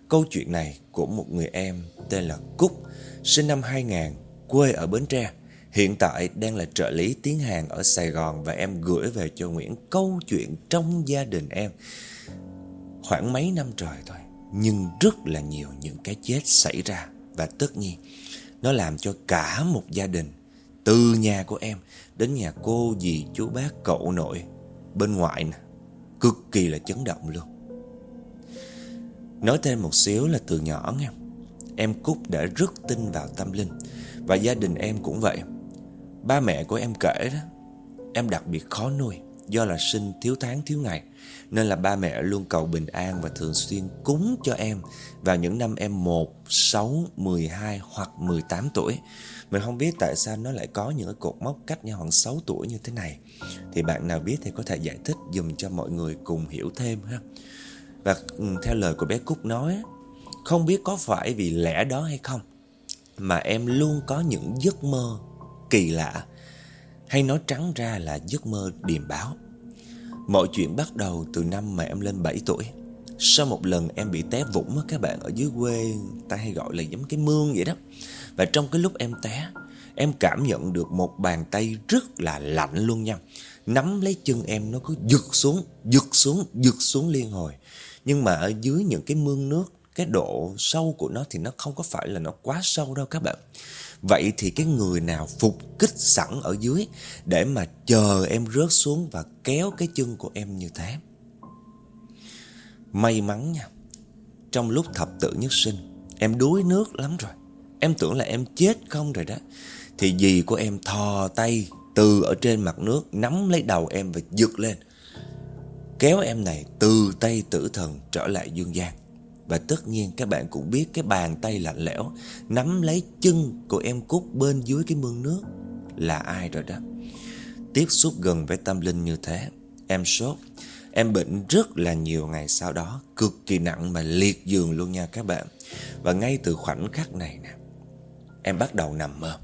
A: Câu chuyện này của một người em tên là Cúc, sinh năm 2000 quê ở Bến Tre. Hiện tại đang là trợ lý tiếng Hàn ở Sài Gòn và em gửi về cho Nguyễn câu chuyện trong gia đình em. Khoảng mấy năm trời thôi Nhưng rất là nhiều những cái chết xảy ra. Và tất nhiên Nó làm cho cả một gia đình Từ nhà của em Đến nhà cô, dì, chú bác, cậu nội Bên ngoại nè Cực kỳ là chấn động luôn. Nói thêm một xíu là từ nhỏ nghe Em Cúc đã rất tin vào tâm linh. Và gia đình em cũng vậy. Ba mẹ của em kể đó Em đặc biệt khó nuôi Do là sinh thiếu tháng thiếu ngày Nên là ba mẹ luôn cầu bình an Và thường xuyên cúng cho em Vào những năm em 1, 6, 12 hoặc 18 tuổi. Mình không biết tại sao nó lại có những cái cột mốc cách nhau khoảng 6 tuổi như thế này. Thì bạn nào biết thì có thể giải thích dùm cho mọi người cùng hiểu thêm ha. Và ừ, theo lời của bé Cúc nói Không biết có phải vì lẽ đó hay không Mà em luôn có những giấc mơ kỳ lạ hay nói trắng ra là giấc mơ điềm báo. Mọi chuyện bắt đầu từ năm mà em lên 7 tuổi. Sau một lần em bị té vũng các bạn ở dưới quê Ta hay gọi là giống cái mương vậy đó. Và trong cái lúc em té Em cảm nhận được một bàn tay rất là lạnh luôn nha. Nắm lấy chân em nó cứ giật xuống, giật xuống, giật xuống liên hồi. Nhưng mà ở dưới những cái mương nước Cái độ sâu của nó thì nó không có phải là nó quá sâu đâu các bạn. Vậy thì cái người nào phục kích sẵn ở dưới Để mà chờ em rớt xuống và kéo cái chân của em như thế? May mắn nha. Trong lúc thập tự nhất sinh, Em đuối nước lắm rồi. Em tưởng là em chết không rồi đó. Thì dì của em thò tay từ ở trên mặt nước, Nắm lấy đầu em và giật lên. Kéo em này từ tay tử thần trở lại dương gian và tất nhiên các bạn cũng biết cái bàn tay lạnh lẽo, Nắm lấy chân của em Cúc bên dưới cái mương nước Là ai rồi đó. Tiếp xúc gần với tâm linh như thế, Em sốt, Em bệnh rất là nhiều ngày sau đó, Cực kỳ nặng mà liệt giường luôn nha các bạn. Và ngay từ khoảnh khắc này nè, Em bắt đầu nằm mơ.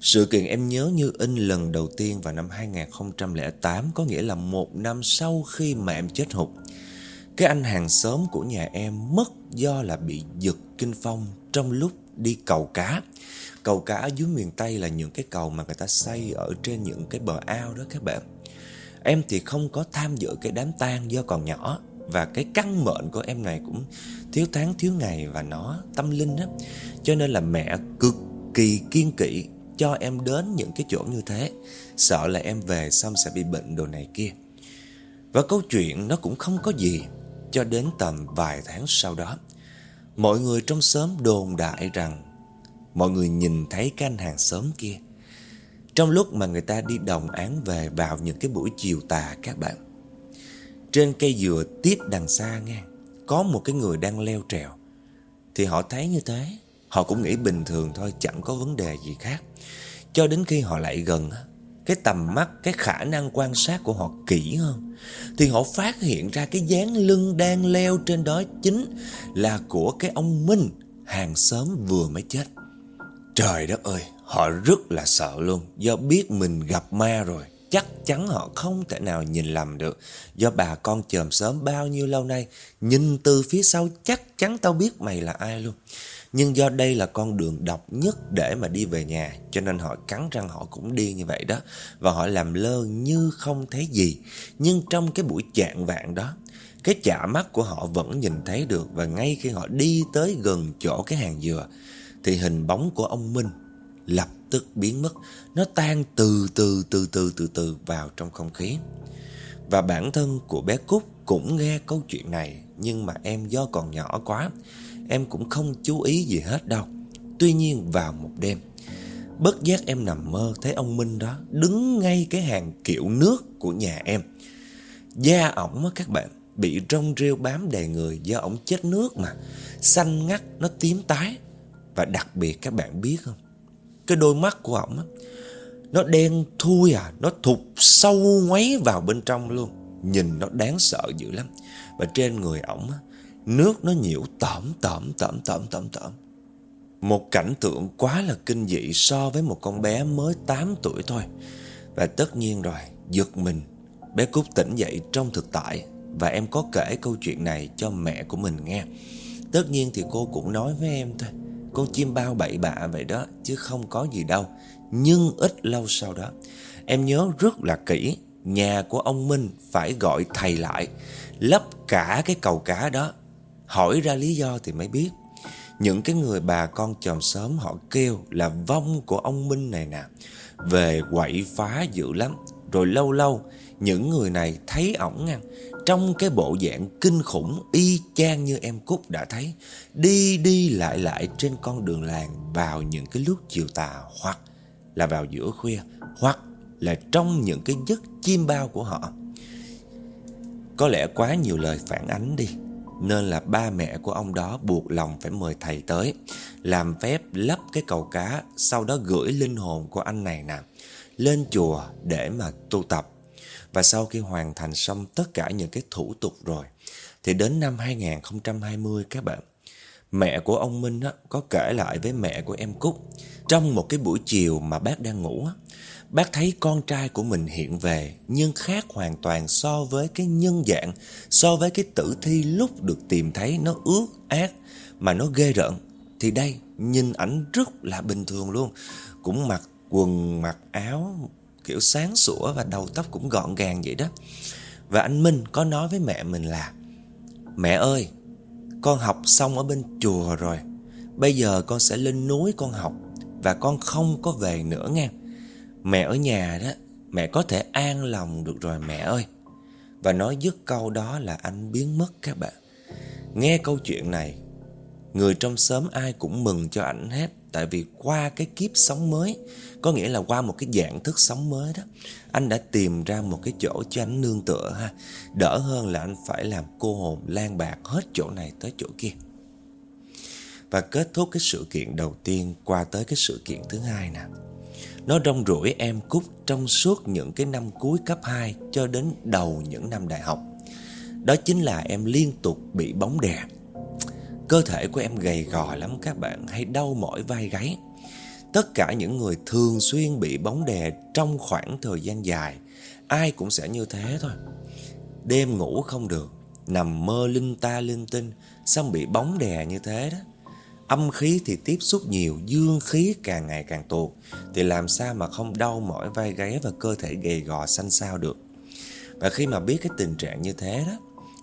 A: Sự kiện em nhớ như in lần đầu tiên vào năm 2008 Có nghĩa là một năm sau khi mà em chết hụt cái anh hàng xóm của nhà em mất do là bị giật kinh phong trong lúc đi cầu cá. Cầu cá ở dưới miền Tây là những cái cầu mà người ta xây ở trên những cái bờ ao đó các bạn. Em thì không có tham dự cái đám tang do còn nhỏ và cái căn mệnh của em này cũng thiếu tháng thiếu ngày và nó tâm linh á. Cho nên là mẹ cực kỳ kiên kỵ cho em đến những cái chỗ như thế, sợ là em về xong sẽ bị bệnh đồ này kia. Và câu chuyện nó cũng không có gì cho đến tầm vài tháng sau đó. Mọi người trong xóm đồn đại rằng, Mọi người nhìn thấy cái anh hàng xóm kia. Trong lúc mà người ta đi đồng án về vào những cái buổi chiều tà các bạn, Trên cây dừa tiếp đằng xa nghe, Có một cái người đang leo trèo. Thì họ thấy như thế, Họ cũng nghĩ bình thường thôi, chẳng có vấn đề gì khác. Cho đến khi họ lại gần cái tầm mắt, cái khả năng quan sát của họ kỹ hơn Thì họ phát hiện ra cái dáng lưng đang leo trên đó chính là của cái ông Minh Hàng xóm vừa mới chết. Trời đất ơi, họ rất là sợ luôn. Do biết mình gặp ma rồi Chắc chắn họ không thể nào nhìn lầm được. Do bà con chòm sớm bao nhiêu lâu nay Nhìn từ phía sau chắc chắn tao biết mày là ai luôn nhưng do đây là con đường độc nhất để mà đi về nhà, Cho nên họ cắn răng họ cũng đi như vậy đó. Và họ làm lơ như không thấy gì. Nhưng trong cái buổi chạng vạn đó, Cái chả mắt của họ vẫn nhìn thấy được. Và ngay khi họ đi tới gần chỗ cái hàng dừa, Thì hình bóng của ông Minh lập tức biến mất. Nó tan từ từ từ từ từ từ vào trong không khí. Và bản thân của bé Cúc cũng nghe câu chuyện này, Nhưng mà em do còn nhỏ quá. Em cũng không chú ý gì hết đâu. Tuy nhiên vào một đêm, Bất giác em nằm mơ Thấy ông Minh đó đứng ngay cái hàng kiệu nước của nhà em. Da ổng á, các bạn, Bị rong rêu bám đầy người Do ổng chết nước mà. Xanh ngắt, nó tím tái. Và đặc biệt các bạn biết không, Cái đôi mắt của ổng á, Nó đen thui à Nó thụt sâu ngoáy vào bên trong luôn. Nhìn nó đáng sợ dữ lắm. Và trên người ổng á Nước nó nhiễu tẩm tẩm tẩm tẩm tẩm tẩm. Một cảnh tượng quá là kinh dị so với một con bé mới 8 tuổi thôi. Và tất nhiên rồi, giật mình. Bé Cúc tỉnh dậy trong thực tại Và em có kể câu chuyện này cho mẹ của mình nghe. Tất nhiên thì cô cũng nói với em thôi Con chim bao bậy bạ vậy đó Chứ không có gì đâu. Nhưng ít lâu sau đó Em nhớ rất là kỹ nhà của ông Minh phải gọi thầy lại, lấp cả cái cầu cá đó. Hỏi ra lý do thì mới biết. Những cái người bà con chòm xóm họ kêu là vong của ông Minh này nè. Về quậy phá dữ lắm. Rồi lâu lâu, những người này thấy ổng ngang trong cái bộ dạng kinh khủng, y chang như em Cúc đã thấy. Đi đi lại lại trên con đường làng vào những cái lúc chiều tà hoặc là vào giữa khuya, hoặc là trong những cái giấc chim bao của họ. Có lẽ quá nhiều lời phản ánh đi nên là ba mẹ của ông đó buộc lòng phải mời thầy tới Làm phép lấp cái cầu cá Sau đó gửi linh hồn của anh này nè Lên chùa để mà tu tập. Và sau khi hoàn thành xong tất cả những cái thủ tục rồi Thì đến năm 2020 các bạn Mẹ của ông Minh á, có kể lại với mẹ của em Cúc Trong một cái buổi chiều mà bác đang ngủ á, Bác thấy con trai của mình hiện về, Nhưng khác hoàn toàn so với cái nhân dạng, So với cái tử thi lúc được tìm thấy Nó ướt, ác, Mà nó ghê rợn. Thì đây, nhìn ảnh rất là bình thường luôn. Cũng mặc quần, mặc áo, Kiểu sáng sủa và đầu tóc cũng gọn gàng vậy đó. Và anh Minh có nói với mẹ mình là, Mẹ ơi, Con học xong ở bên chùa rồi. Bây giờ con sẽ lên núi con học Và con không có về nữa nghe. Mẹ ở nhà đó, Mẹ có thể an lòng được rồi mẹ ơi. Và nói dứt câu đó là anh biến mất các bạn. Nghe câu chuyện này, Người trong xóm ai cũng mừng cho ảnh hết. Tại vì qua cái kiếp sống mới, Có nghĩa là qua một cái dạng thức sống mới đó, Anh đã tìm ra một cái chỗ cho anh nương tựa ha. Đỡ hơn là anh phải làm cô hồn lan bạc hết chỗ này tới chỗ kia. Và kết thúc cái sự kiện đầu tiên qua tới cái sự kiện thứ hai nè nó rong rủi em Cúc trong suốt những cái năm cuối cấp 2 cho đến đầu những năm đại học. Đó chính là em liên tục bị bóng đè. Cơ thể của em gầy gò lắm các bạn, hay đau mỏi vai gáy. Tất cả những người thường xuyên bị bóng đè trong khoảng thời gian dài, ai cũng sẽ như thế thôi. Đêm ngủ không được, nằm mơ linh ta linh tinh, xong bị bóng đè như thế đó. Âm khí thì tiếp xúc nhiều, dương khí càng ngày càng tuột. Thì làm sao mà không đau mỏi vai gáy và cơ thể gầy gò xanh xao được? Và khi mà biết cái tình trạng như thế đó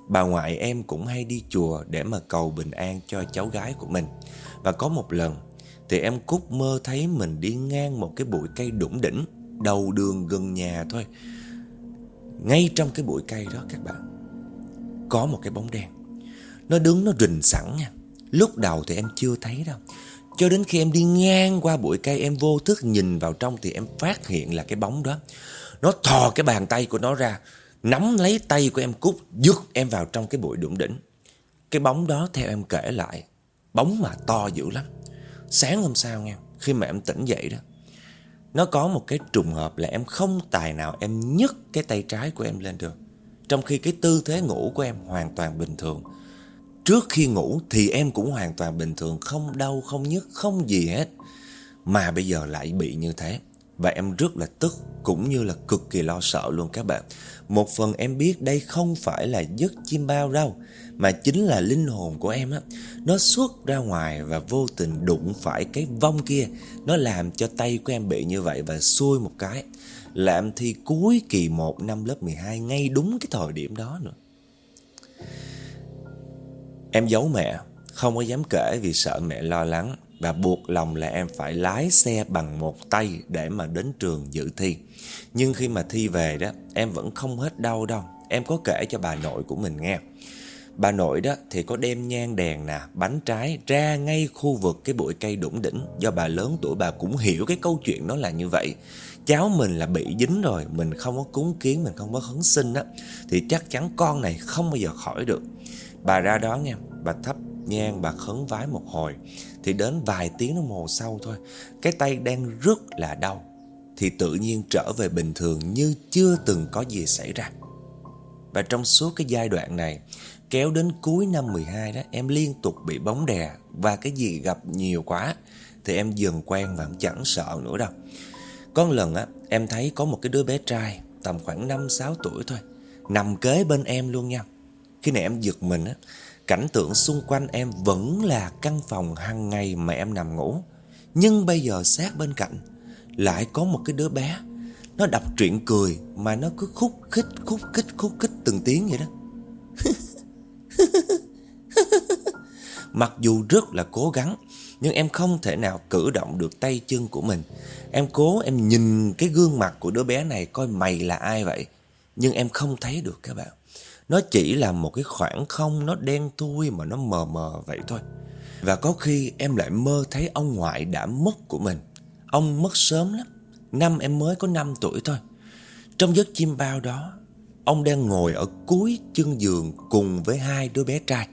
A: Bà ngoại em cũng hay đi chùa để mà cầu bình an cho cháu gái của mình. Và có một lần thì em Cúc mơ thấy mình đi ngang một cái bụi cây đủng đỉnh Đầu đường gần nhà thôi. Ngay trong cái bụi cây đó các bạn Có một cái bóng đen. Nó đứng nó rình sẵn nha. Lúc đầu thì em chưa thấy đâu. Cho đến khi em đi ngang qua bụi cây, Em vô thức nhìn vào trong Thì em phát hiện là cái bóng đó. Nó thò cái bàn tay của nó ra, Nắm lấy tay của em cút Dứt em vào trong cái bụi đụng đỉnh. Cái bóng đó theo em kể lại, Bóng mà to dữ lắm. Sáng hôm sau nghe, Khi mà em tỉnh dậy đó, Nó có một cái trùng hợp là em không tài nào Em nhấc cái tay trái của em lên được. Trong khi cái tư thế ngủ của em hoàn toàn bình thường. Trước khi ngủ thì em cũng hoàn toàn bình thường, không đau, không nhức, không gì hết. Mà bây giờ lại bị như thế. Và em rất là tức cũng như là cực kỳ lo sợ luôn các bạn. Một phần em biết đây không phải là giấc chim bao đâu, mà chính là linh hồn của em á. Nó xuất ra ngoài và vô tình đụng phải cái vong kia. Nó làm cho tay của em bị như vậy và xuôi một cái. Làm thi cuối kỳ 1 năm lớp 12 ngay đúng cái thời điểm đó nữa. Em giấu mẹ, không có dám kể vì sợ mẹ lo lắng và buộc lòng là em phải lái xe bằng một tay để mà đến trường dự thi. Nhưng khi mà thi về đó, em vẫn không hết đau đâu. Em có kể cho bà nội của mình nghe. Bà nội đó thì có đem nhang đèn nè, bánh trái ra ngay khu vực cái bụi cây đủng đỉnh. Do bà lớn tuổi bà cũng hiểu cái câu chuyện đó là như vậy. Cháu mình là bị dính rồi, mình không có cúng kiến, mình không có khấn sinh á. Thì chắc chắn con này không bao giờ khỏi được. Bà ra đó nghe, Bà thắp nhang, bà khấn vái một hồi, Thì đến vài tiếng đồng hồ sau thôi, Cái tay đang rất là đau, Thì tự nhiên trở về bình thường Như chưa từng có gì xảy ra. Và trong suốt cái giai đoạn này, Kéo đến cuối năm 12 đó, Em liên tục bị bóng đè, Và cái gì gặp nhiều quá, Thì em dần quen và chẳng sợ nữa đâu. Có lần á, Em thấy có một cái đứa bé trai Tầm khoảng 5-6 tuổi thôi, Nằm kế bên em luôn nha khi này em giật mình á, cảnh tượng xung quanh em vẫn là căn phòng hàng ngày mà em nằm ngủ. Nhưng bây giờ sát bên cạnh lại có một cái đứa bé. Nó đọc truyện cười Mà nó cứ khúc khích khúc khích khúc khích từng tiếng vậy đó. Mặc dù rất là cố gắng Nhưng em không thể nào cử động được tay chân của mình. Em cố em nhìn cái gương mặt của đứa bé này Coi mày là ai vậy Nhưng em không thấy được các bạn. Nó chỉ là một cái khoảng không, Nó đen thui mà nó mờ mờ vậy thôi. Và có khi em lại mơ thấy ông ngoại đã mất của mình. Ông mất sớm lắm. Năm em mới có 5 tuổi thôi. Trong giấc chim bao đó, Ông đang ngồi ở cuối chân giường Cùng với hai đứa bé trai.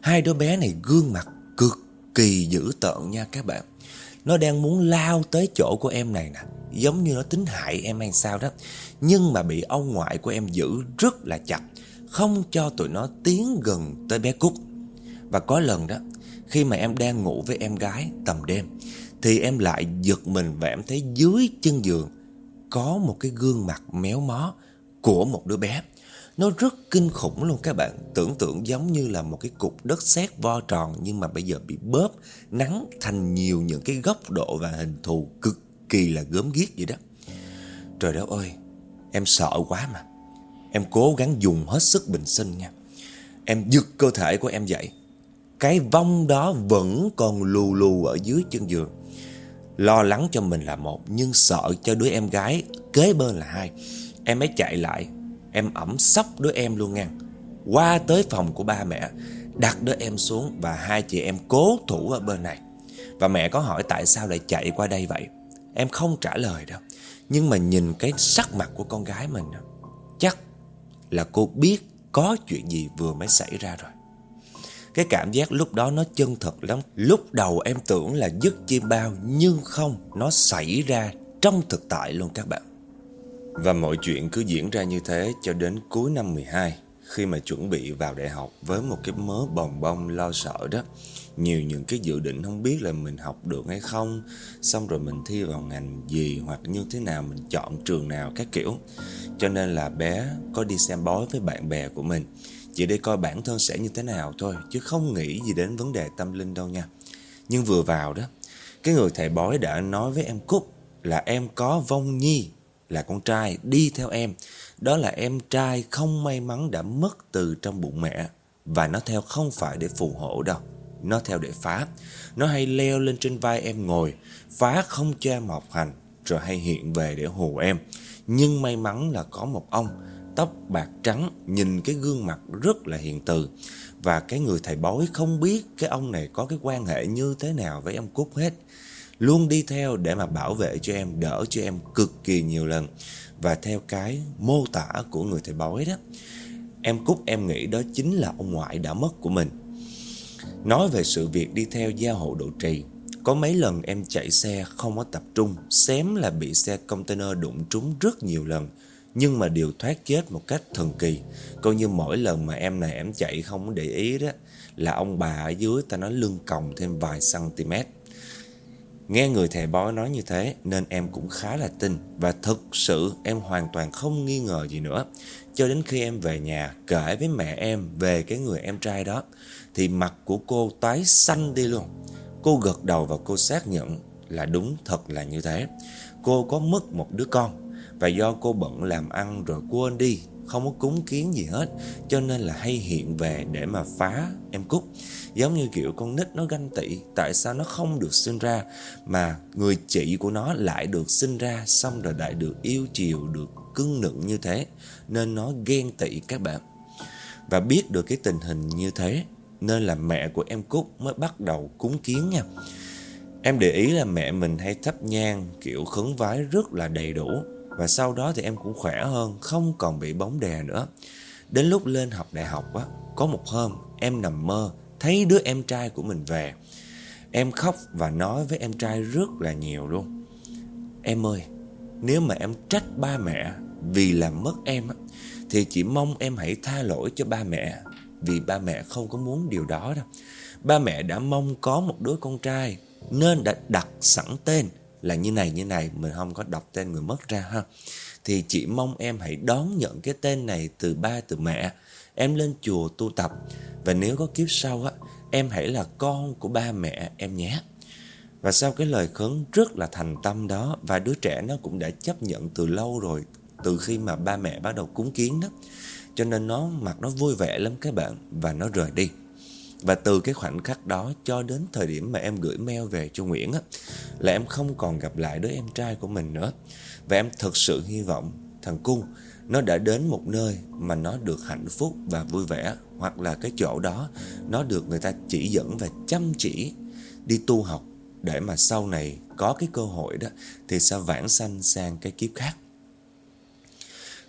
A: Hai đứa bé này gương mặt cực kỳ dữ tợn nha các bạn. Nó đang muốn lao tới chỗ của em này nè, Giống như nó tính hại em hay sao đó. Nhưng mà bị ông ngoại của em giữ rất là chặt. Không cho tụi nó tiến gần tới bé Cúc. Và có lần đó, Khi mà em đang ngủ với em gái tầm đêm, Thì em lại giật mình và em thấy dưới chân giường Có một cái gương mặt méo mó Của một đứa bé. Nó rất kinh khủng luôn các bạn. Tưởng tượng giống như là một cái cục đất sét vo tròn, Nhưng mà bây giờ bị bóp, Nắng thành nhiều những cái góc độ và hình thù cực kỳ là gớm ghiếc vậy đó. Trời đất ơi, Em sợ quá mà. Em cố gắng dùng hết sức bình sinh nha. Em giật cơ thể của em dậy. Cái vong đó vẫn còn lù lù ở dưới chân giường. Lo lắng cho mình là một, Nhưng sợ cho đứa em gái kế bên là hai. Em ấy chạy lại. Em ẩm sóc đứa em luôn nha. Qua tới phòng của ba mẹ, Đặt đứa em xuống Và hai chị em cố thủ ở bên này. Và mẹ có hỏi tại sao lại chạy qua đây vậy? Em không trả lời đâu. Nhưng mà nhìn cái sắc mặt của con gái mình Chắc là cô biết Có chuyện gì vừa mới xảy ra rồi. Cái cảm giác lúc đó nó chân thật lắm. Lúc đầu em tưởng là giấc chim bao, Nhưng không, Nó xảy ra trong thực tại luôn các bạn. Và mọi chuyện cứ diễn ra như thế cho đến cuối năm 12 khi mà chuẩn bị vào đại học với một cái mớ bồng bông lo sợ đó. Nhiều những cái dự định không biết là mình học được hay không. Xong rồi mình thi vào ngành gì hoặc như thế nào, mình chọn trường nào các kiểu. Cho nên là bé có đi xem bói với bạn bè của mình. Chỉ để coi bản thân sẽ như thế nào thôi, Chứ không nghĩ gì đến vấn đề tâm linh đâu nha. Nhưng vừa vào đó, Cái người thầy bói đã nói với em Cúc là em có vong nhi là con trai đi theo em. Đó là em trai không may mắn đã mất từ trong bụng mẹ. Và nó theo không phải để phù hộ đâu. Nó theo để phá. Nó hay leo lên trên vai em ngồi. Phá không cho em học hành. Rồi hay hiện về để hù em. Nhưng may mắn là có một ông. Tóc bạc trắng. Nhìn cái gương mặt rất là hiền từ. Và cái người thầy bói không biết cái ông này có cái quan hệ như thế nào với em Cúc hết luôn đi theo để mà bảo vệ cho em, đỡ cho em cực kỳ nhiều lần. Và theo cái mô tả của người thầy bói đó, em Cúc em nghĩ đó chính là ông ngoại đã mất của mình. Nói về sự việc đi theo gia hộ độ trì, có mấy lần em chạy xe không có tập trung, xém là bị xe container đụng trúng rất nhiều lần. Nhưng mà đều thoát chết một cách thần kỳ Coi như mỗi lần mà em này em chạy không để ý đó Là ông bà ở dưới ta nói lưng còng thêm vài cm Nghe người thầy bói nói như thế, nên em cũng khá là tin và thực sự em hoàn toàn không nghi ngờ gì nữa. Cho đến khi em về nhà, kể với mẹ em về cái người em trai đó, thì mặt của cô tái xanh đi luôn. Cô gật đầu và cô xác nhận là đúng thật là như thế. Cô có mất một đứa con, và do cô bận làm ăn rồi quên đi, không có cúng kiến gì hết, cho nên là hay hiện về để mà phá em Cúc. Giống như kiểu con nít nó ganh tị, Tại sao nó không được sinh ra Mà người chị của nó lại được sinh ra Xong rồi lại được yêu chiều, Được cưng nựng như thế, Nên nó ghen tị các bạn. Và biết được cái tình hình như thế, Nên là mẹ của em Cúc Mới bắt đầu cúng kiến nha. Em để ý là mẹ mình hay thắp nhang, Kiểu khấn vái rất là đầy đủ. Và sau đó thì em cũng khỏe hơn, Không còn bị bóng đè nữa. Đến lúc lên học đại học á, Có một hôm em nằm mơ thấy đứa em trai của mình về. Em khóc và nói với em trai rất là nhiều luôn. Em ơi, nếu mà em trách ba mẹ vì làm mất em thì chỉ mong em hãy tha lỗi cho ba mẹ vì ba mẹ không có muốn điều đó đâu. Ba mẹ đã mong có một đứa con trai nên đã đặt sẵn tên là như này như này, mình không có đọc tên người mất ra ha. Thì chỉ mong em hãy đón nhận cái tên này từ ba, từ mẹ. Em lên chùa tu tập và nếu có kiếp sau á, Em hãy là con của ba mẹ em nhé Và sau cái lời khấn rất là thành tâm đó, Và đứa trẻ nó cũng đã chấp nhận từ lâu rồi, Từ khi mà ba mẹ bắt đầu cúng kiến đó Cho nên nó, mặt nó vui vẻ lắm các bạn, Và nó rời đi và từ cái khoảnh khắc đó cho đến thời điểm mà em gửi mail về cho Nguyễn á, là em không còn gặp lại đứa em trai của mình nữa. Và em thực sự hy vọng thằng Cung nó đã đến một nơi mà nó được hạnh phúc và vui vẻ hoặc là cái chỗ đó nó được người ta chỉ dẫn và chăm chỉ đi tu học để mà sau này có cái cơ hội đó thì sẽ vãng sanh sang cái kiếp khác.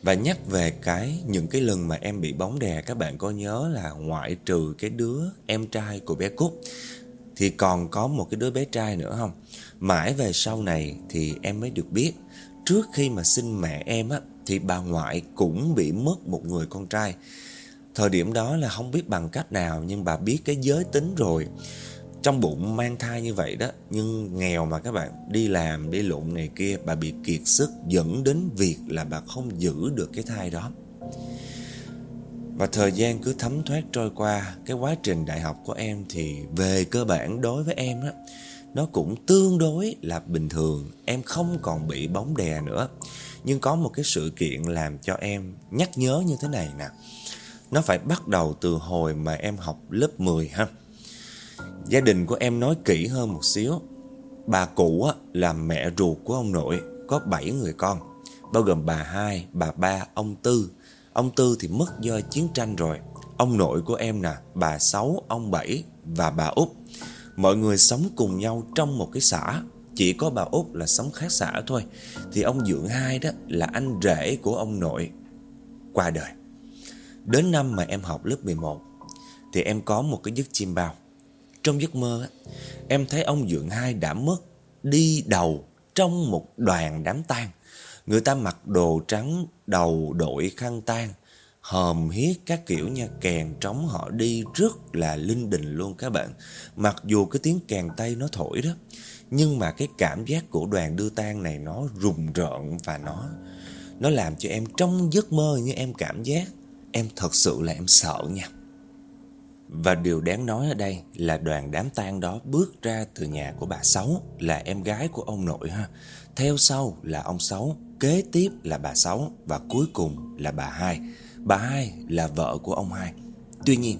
A: Và nhắc về cái những cái lần mà em bị bóng đè, các bạn có nhớ là ngoại trừ cái đứa em trai của bé Cúc, thì còn có một cái đứa bé trai nữa không? Mãi về sau này thì em mới được biết, trước khi mà sinh mẹ em á, thì bà ngoại cũng bị mất một người con trai. Thời điểm đó là không biết bằng cách nào, nhưng bà biết cái giới tính rồi trong bụng mang thai như vậy đó, nhưng nghèo mà các bạn, đi làm, đi lụng này kia, bà bị kiệt sức dẫn đến việc là bà không giữ được cái thai đó. Và thời gian cứ thấm thoát trôi qua, cái quá trình đại học của em thì về cơ bản đối với em đó, nó cũng tương đối là bình thường, em không còn bị bóng đè nữa. Nhưng có một cái sự kiện làm cho em nhắc nhớ như thế này nè. Nó phải bắt đầu từ hồi mà em học lớp 10 ha. Gia đình của em nói kỹ hơn một xíu. Bà cụ á, là mẹ ruột của ông nội Có 7 người con Bao gồm bà hai, bà ba, ông Tư. Ông Tư thì mất do chiến tranh rồi. Ông nội của em nè Bà Sáu, ông Bảy và bà Út. Mọi người sống cùng nhau trong một cái xã. Chỉ có bà Út là sống khác xã thôi. Thì ông Dượng hai đó là anh rể của ông nội Qua đời. Đến năm mà em học lớp 11 Thì em có một cái giấc chim bao trong giấc mơ, em thấy ông Dượng Hai đã mất đi đầu trong một đoàn đám tang. Người ta mặc đồ trắng, đầu đội khăn tang, hòm hiết các kiểu nha, kèn trống họ đi rất là linh đình luôn các bạn. Mặc dù cái tiếng kèn tay nó thổi đó, nhưng mà cái cảm giác của đoàn đưa tang này nó rùng rợn và nó nó làm cho em trong giấc mơ như em cảm giác em thật sự là em sợ nha. Và điều đáng nói ở đây là đoàn đám tang đó bước ra từ nhà của bà Sáu là em gái của ông nội ha. Theo sau là ông Sáu, kế tiếp là bà Sáu và cuối cùng là bà Hai. Bà Hai là vợ của ông Hai. Tuy nhiên,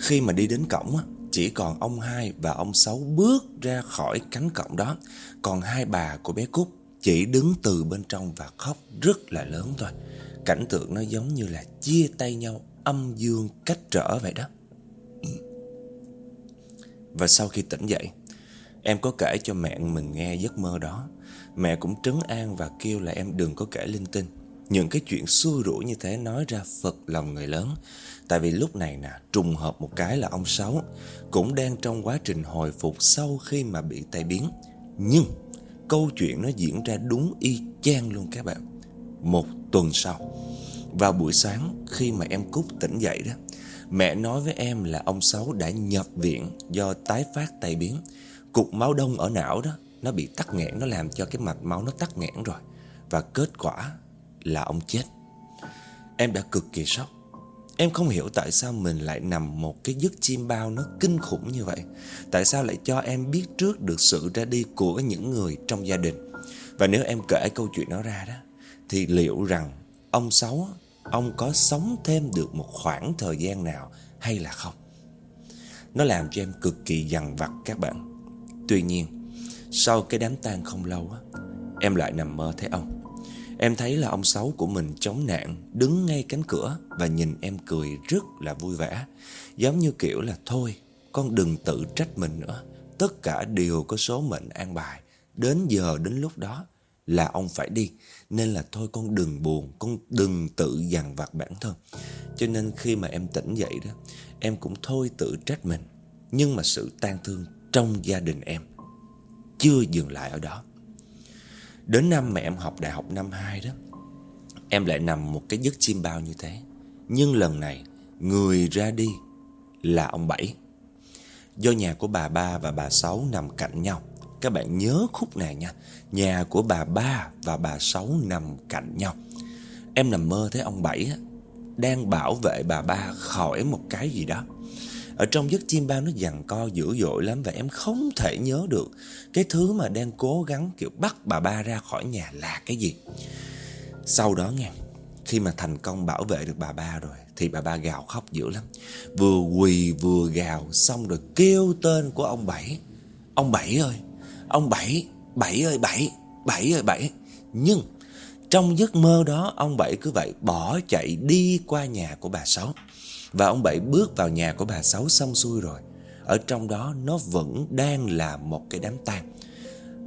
A: khi mà đi đến cổng chỉ còn ông Hai và ông Sáu bước ra khỏi cánh cổng đó. Còn hai bà của bé Cúc chỉ đứng từ bên trong và khóc rất là lớn thôi. Cảnh tượng nó giống như là chia tay nhau âm dương cách trở vậy đó. Và sau khi tỉnh dậy, Em có kể cho mẹ mình nghe giấc mơ đó. Mẹ cũng trấn an và kêu là em đừng có kể linh tinh. Những cái chuyện xui rủi như thế nói ra phật lòng người lớn. Tại vì lúc này nè, Trùng hợp một cái là ông Sáu Cũng đang trong quá trình hồi phục Sau khi mà bị tai biến. Nhưng câu chuyện nó diễn ra đúng y chang luôn các bạn. Một tuần sau, Vào buổi sáng khi mà em Cúc tỉnh dậy đó Mẹ nói với em là ông Sáu đã nhập viện do tái phát tai biến. Cục máu đông ở não đó, nó bị tắc nghẽn, nó làm cho cái mạch máu nó tắc nghẽn rồi. Và kết quả là ông chết. Em đã cực kỳ sốc. Em không hiểu tại sao mình lại nằm một cái giấc chim bao nó kinh khủng như vậy. Tại sao lại cho em biết trước được sự ra đi của những người trong gia đình. Và nếu em kể câu chuyện đó ra đó, thì liệu rằng ông Sáu ông có sống thêm được một khoảng thời gian nào hay là không. Nó làm cho em cực kỳ dằn vặt các bạn. Tuy nhiên, sau cái đám tang không lâu á, em lại nằm mơ thấy ông. Em thấy là ông Sáu của mình chống nạn, đứng ngay cánh cửa và nhìn em cười rất là vui vẻ. Giống như kiểu là thôi, con đừng tự trách mình nữa. Tất cả đều có số mệnh an bài. Đến giờ đến lúc đó là ông phải đi. Nên là thôi con đừng buồn, con đừng tự dằn vặt bản thân. Cho nên khi mà em tỉnh dậy đó, em cũng thôi tự trách mình. Nhưng mà sự tan thương trong gia đình em chưa dừng lại ở đó. Đến năm mà em học đại học năm 2 đó, em lại nằm một cái giấc chim bao như thế. Nhưng lần này, người ra đi là ông Bảy. Do nhà của bà ba và bà Sáu nằm cạnh nhau các bạn nhớ khúc này nha. Nhà của bà ba và bà Sáu nằm cạnh nhau. Em nằm mơ thấy ông Bảy Đang bảo vệ bà ba khỏi một cái gì đó. Ở trong giấc chim bao nó giằng co dữ dội lắm Và em không thể nhớ được Cái thứ mà đang cố gắng kiểu bắt bà ba ra khỏi nhà là cái gì. Sau đó nghe, Khi mà thành công bảo vệ được bà ba rồi Thì bà ba gào khóc dữ lắm. Vừa quỳ vừa gào Xong rồi kêu tên của ông Bảy. Ông Bảy ơi Ông Bảy Bảy ơi, Bảy Bảy ơi, Bảy. Nhưng trong giấc mơ đó, ông Bảy cứ vậy bỏ chạy đi qua nhà của bà Sáu. Và ông Bảy bước vào nhà của bà Sáu xong xuôi rồi. Ở trong đó, nó vẫn đang là một cái đám tang.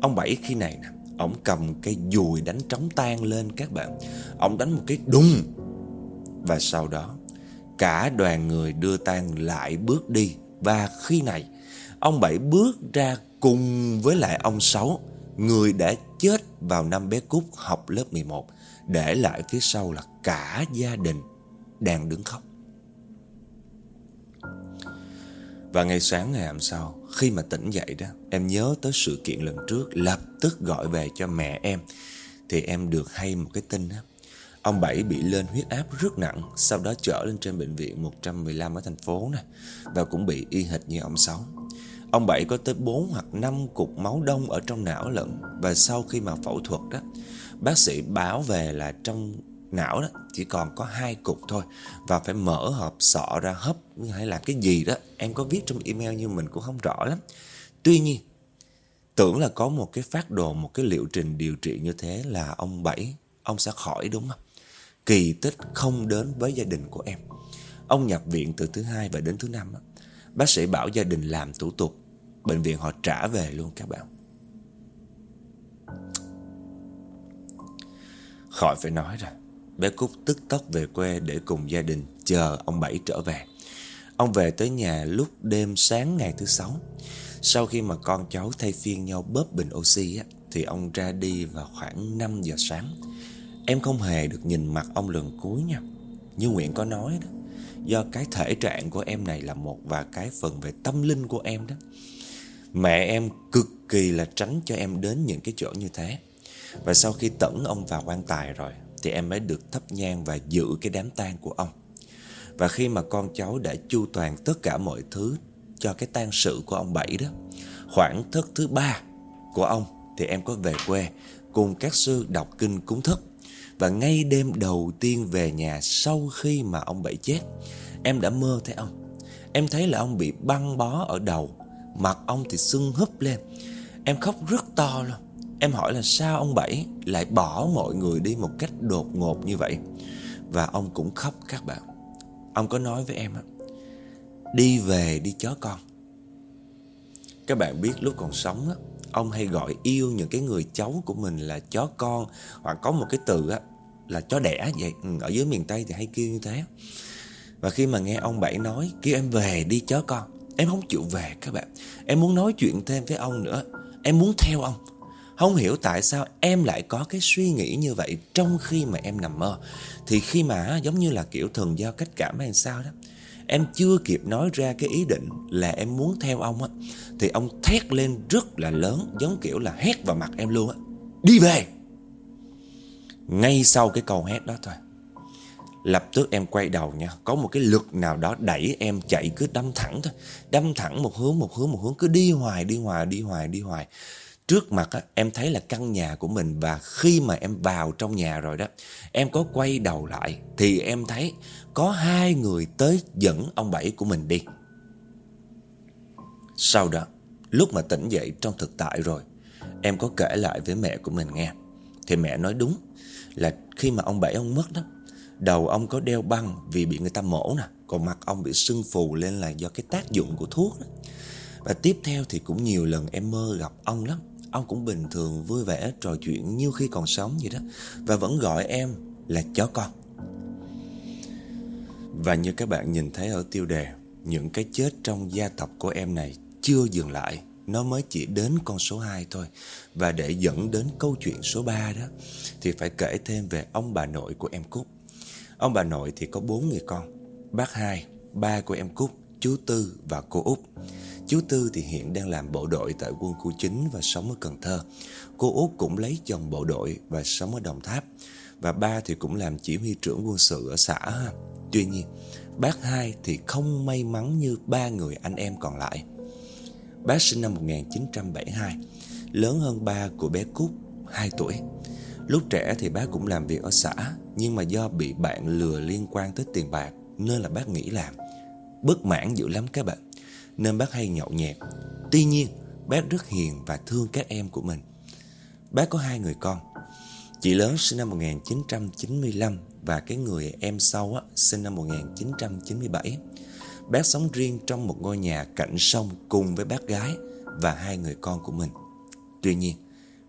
A: Ông Bảy khi này nè, Ông cầm cái dùi đánh trống tan lên các bạn. Ông đánh một cái đùng. Và sau đó, Cả đoàn người đưa tang lại bước đi. Và khi này, Ông Bảy bước ra cùng với lại ông Sáu, Người đã chết vào năm bé Cúc học lớp 11 Để lại phía sau là cả gia đình đang đứng khóc. Và ngày sáng ngày hôm sau, Khi mà tỉnh dậy đó, Em nhớ tới sự kiện lần trước, Lập tức gọi về cho mẹ em. Thì em được hay một cái tin đó Ông Bảy bị lên huyết áp rất nặng, Sau đó trở lên trên bệnh viện 115 ở thành phố nè, Và cũng bị y hệt như ông Sáu. Ông Bảy có tới 4 hoặc 5 cục máu đông ở trong não lận. Và sau khi mà phẫu thuật đó Bác sĩ báo về là trong não đó chỉ còn có hai cục thôi. Và phải mở hộp sọ ra hấp hay là cái gì đó. Em có viết trong email nhưng mình cũng không rõ lắm. Tuy nhiên Tưởng là có một cái phát đồ, một cái liệu trình điều trị như thế là ông Bảy Ông sẽ khỏi đúng không? Kỳ tích không đến với gia đình của em. Ông nhập viện từ thứ hai và đến thứ năm Bác sĩ bảo gia đình làm thủ tục. Bệnh viện họ trả về luôn các bạn. Khỏi phải nói rồi. Bé Cúc tức tốc về quê để cùng gia đình chờ ông Bảy trở về. Ông về tới nhà lúc đêm sáng ngày thứ sáu. Sau khi mà con cháu thay phiên nhau bóp bình oxy á, Thì ông ra đi vào khoảng 5 giờ sáng. Em không hề được nhìn mặt ông lần cuối nha. Như Nguyện có nói đó. Do cái thể trạng của em này là một Và cái phần về tâm linh của em đó. Mẹ em cực kỳ là tránh cho em đến những cái chỗ như thế. Và sau khi tẩn ông vào quan tài rồi, Thì em mới được thắp nhang và giữ cái đám tang của ông. Và khi mà con cháu đã chu toàn tất cả mọi thứ Cho cái tang sự của ông Bảy đó, Khoảng thức thứ ba của ông Thì em có về quê Cùng các sư đọc kinh cúng thức và ngay đêm đầu tiên về nhà Sau khi mà ông Bảy chết, Em đã mơ thấy ông. Em thấy là ông bị băng bó ở đầu, Mặt ông thì sưng húp lên. Em khóc rất to luôn. Em hỏi là sao ông Bảy lại bỏ mọi người đi một cách đột ngột như vậy? Và ông cũng khóc các bạn. Ông có nói với em á, Đi về đi chó con. Các bạn biết lúc còn sống á, Ông hay gọi yêu những cái người cháu của mình là chó con. Hoặc có một cái từ á là chó đẻ vậy. Ừ, Ở dưới miền Tây thì hay kêu như thế. Và khi mà nghe ông Bảy nói Kêu em về đi chó con. Em không chịu về các bạn. Em muốn nói chuyện thêm với ông nữa. Em muốn theo ông. Không hiểu tại sao em lại có cái suy nghĩ như vậy Trong khi mà em nằm mơ. Thì khi mà giống như là kiểu thần giao cách cảm hay sao đó Em chưa kịp nói ra cái ý định là em muốn theo ông á Thì ông thét lên rất là lớn Giống kiểu là hét vào mặt em luôn á. Đi về! Ngay sau cái câu hét đó thôi. Lập tức em quay đầu nha. Có một cái lực nào đó đẩy em chạy cứ đâm thẳng thôi. Đâm thẳng một hướng một hướng một hướng. Cứ đi hoài đi hoài đi hoài đi hoài. Trước mặt á, em thấy là căn nhà của mình Và khi mà em vào trong nhà rồi đó Em có quay đầu lại Thì em thấy có hai người tới dẫn ông Bảy của mình đi. Sau đó Lúc mà tỉnh dậy trong thực tại rồi Em có kể lại với mẹ của mình nghe. Thì mẹ nói đúng là khi mà ông Bảy ông mất đó, Đầu ông có đeo băng vì bị người ta mổ nè, Còn mặt ông bị sưng phù lên là do cái tác dụng của thuốc đó. Và tiếp theo thì cũng nhiều lần em mơ gặp ông lắm. Ông cũng bình thường, vui vẻ, trò chuyện như khi còn sống vậy đó. Và vẫn gọi em là chó con. Và như các bạn nhìn thấy ở tiêu đề, Những cái chết trong gia tộc của em này chưa dừng lại. Nó mới chỉ đến con số 2 thôi. Và để dẫn đến câu chuyện số 3 đó Thì phải kể thêm về ông bà nội của em Cúc. Ông bà nội thì có bốn người con. Bác hai, ba của em Cúc, chú Tư và cô Út. Chú Tư thì hiện đang làm bộ đội tại quân khu 9 và sống ở Cần Thơ. Cô Út cũng lấy chồng bộ đội và sống ở Đồng Tháp. Và ba thì cũng làm chỉ huy trưởng quân sự ở xã Tuy nhiên Bác hai thì không may mắn như ba người anh em còn lại. Bác sinh năm 1972 Lớn hơn ba của bé Cúc 2 tuổi. Lúc trẻ thì bác cũng làm việc ở xã Nhưng mà do bị bạn lừa liên quan tới tiền bạc Nên là bác nghĩ làm. Bất mãn dữ lắm các bạn Nên bác hay nhậu nhẹt. Tuy nhiên bác rất hiền và thương các em của mình. Bác có hai người con Chị lớn sinh năm 1995 Và cái người em sau á, sinh năm 1997 Bác sống riêng trong một ngôi nhà cạnh sông Cùng với bác gái và hai người con của mình. Tuy nhiên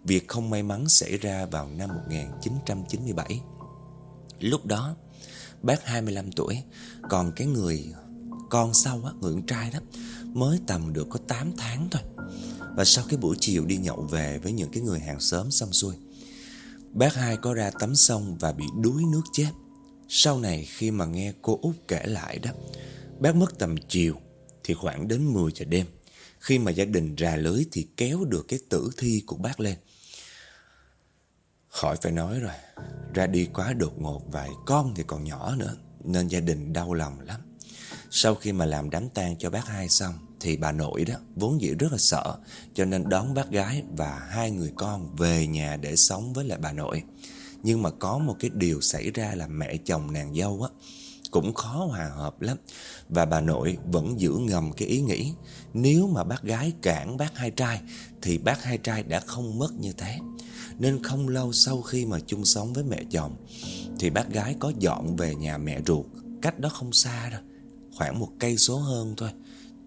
A: Việc không may mắn xảy ra vào năm 1997 Lúc đó Bác 25 tuổi Còn cái người con sau á, người con trai đó Mới tầm được có 8 tháng thôi. Và sau cái buổi chiều đi nhậu về Với những cái người hàng xóm xong xuôi Bác hai có ra tắm sông Và bị đuối nước chết. Sau này khi mà nghe cô út kể lại đó Bác mất tầm chiều Thì khoảng đến 10 giờ đêm. Khi mà gia đình rà lưới Thì kéo được cái tử thi của bác lên. Khỏi phải nói rồi, Ra đi quá đột ngột Và con thì còn nhỏ nữa, Nên gia đình đau lòng lắm. Sau khi mà làm đám tang cho bác hai xong Thì bà nội đó vốn dĩ rất là sợ, Cho nên đón bác gái và hai người con về nhà để sống với lại bà nội. Nhưng mà có một cái điều xảy ra là mẹ chồng nàng dâu á cũng khó hòa hợp lắm. Và bà nội vẫn giữ ngầm cái ý nghĩ, Nếu mà bác gái cản bác hai trai, Thì bác hai trai đã không mất như thế. Nên không lâu sau khi mà chung sống với mẹ chồng, Thì bác gái có dọn về nhà mẹ ruột. Cách đó không xa đâu, Khoảng một cây số hơn thôi.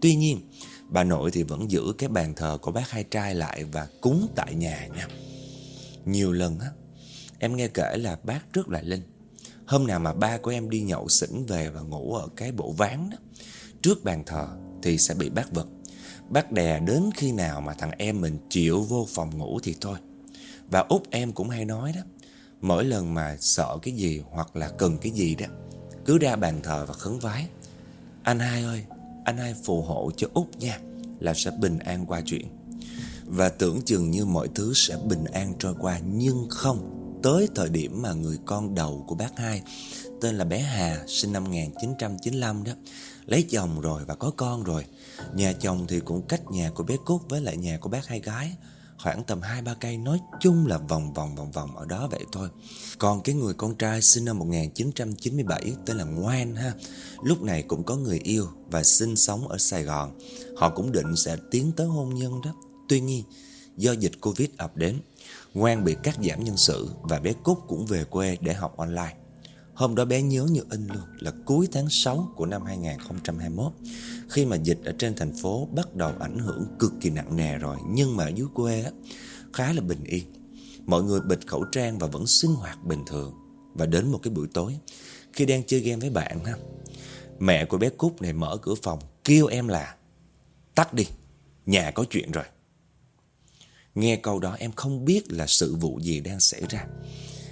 A: Tuy nhiên, Bà nội thì vẫn giữ cái bàn thờ của bác hai trai lại Và cúng tại nhà nha. Nhiều lần á, Em nghe kể là bác rất là linh. Hôm nào mà ba của em đi nhậu xỉn về Và ngủ ở cái bộ ván đó, Trước bàn thờ thì sẽ bị bác vật. Bác đè đến khi nào mà thằng em mình chịu vô phòng ngủ thì thôi. Và út em cũng hay nói đó, Mỗi lần mà sợ cái gì hoặc là cần cái gì đó, Cứ ra bàn thờ và khấn vái. Anh hai ơi, Anh hai phù hộ cho út nha, Là sẽ bình an qua chuyện. Và tưởng chừng như mọi thứ sẽ bình an trôi qua, Nhưng không. Tới thời điểm mà người con đầu của bác hai Tên là bé Hà Sinh năm 1995 đó Lấy chồng rồi và có con rồi Nhà chồng thì cũng cách nhà của bé Cúc Với lại nhà của bác hai gái khoảng tầm 2-3 cây nói chung là vòng vòng vòng vòng ở đó vậy thôi. Còn cái người con trai sinh năm 1997 tên là Ngoan ha, lúc này cũng có người yêu và sinh sống ở Sài Gòn. Họ cũng định sẽ tiến tới hôn nhân đó. Tuy nhiên, do dịch Covid ập đến, Ngoan bị cắt giảm nhân sự và bé Cúc cũng về quê để học online. Hôm đó bé nhớ như in luôn là cuối tháng 6 của năm 2021 Khi mà dịch ở trên thành phố bắt đầu ảnh hưởng cực kỳ nặng nề rồi Nhưng mà ở dưới quê á, khá là bình yên. Mọi người bịt khẩu trang và vẫn sinh hoạt bình thường. Và đến một cái buổi tối Khi đang chơi game với bạn ha Mẹ của bé Cúc này mở cửa phòng Kêu em là Tắt đi, nhà có chuyện rồi. Nghe câu đó em không biết là sự vụ gì đang xảy ra.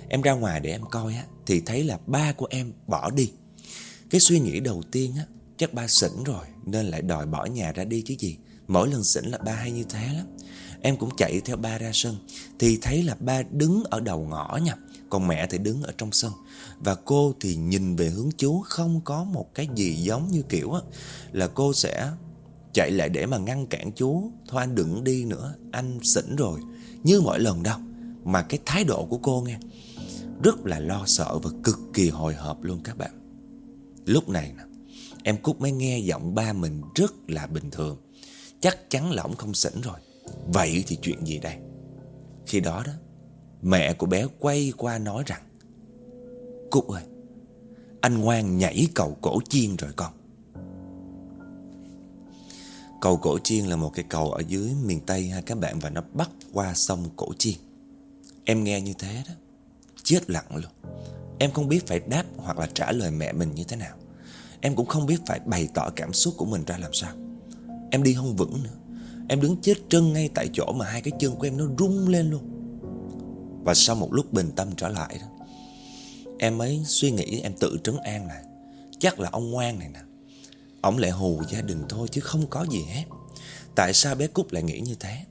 A: Em ra ngoài để em coi á, Thì thấy là ba của em bỏ đi. Cái suy nghĩ đầu tiên á, Chắc ba xỉn rồi, Nên lại đòi bỏ nhà ra đi chứ gì. Mỗi lần xỉn là ba hay như thế lắm. Em cũng chạy theo ba ra sân, Thì thấy là ba đứng ở đầu ngõ nha. Còn mẹ thì đứng ở trong sân. Và cô thì nhìn về hướng chú, Không có một cái gì giống như kiểu á, Là cô sẽ chạy lại để mà ngăn cản chú Thôi anh đừng đi nữa Anh xỉn rồi Như mọi lần đâu Mà cái thái độ của cô nghe rất là lo sợ và cực kỳ hồi hộp luôn các bạn. Lúc này nè, em Cúc mới nghe giọng ba mình rất là bình thường. Chắc chắn là ông không xỉn rồi. Vậy thì chuyện gì đây? Khi đó đó, mẹ của bé quay qua nói rằng Cúc ơi, anh ngoan nhảy cầu cổ chiên rồi con. Cầu cổ chiên là một cái cầu ở dưới miền Tây ha, các bạn, và nó bắt qua sông Cổ Chiên. Em nghe như thế đó, chết lặng luôn. Em không biết phải đáp hoặc là trả lời mẹ mình như thế nào. Em cũng không biết phải bày tỏ cảm xúc của mình ra làm sao. Em đi không vững nữa. Em đứng chết chân ngay tại chỗ mà hai cái chân của em nó rung lên luôn. Và sau một lúc bình tâm trở lại đó, Em mới suy nghĩ, em tự trấn an lại. Chắc là ông ngoan này nè. Ông lại hù gia đình thôi chứ không có gì hết. Tại sao bé Cúc lại nghĩ như thế?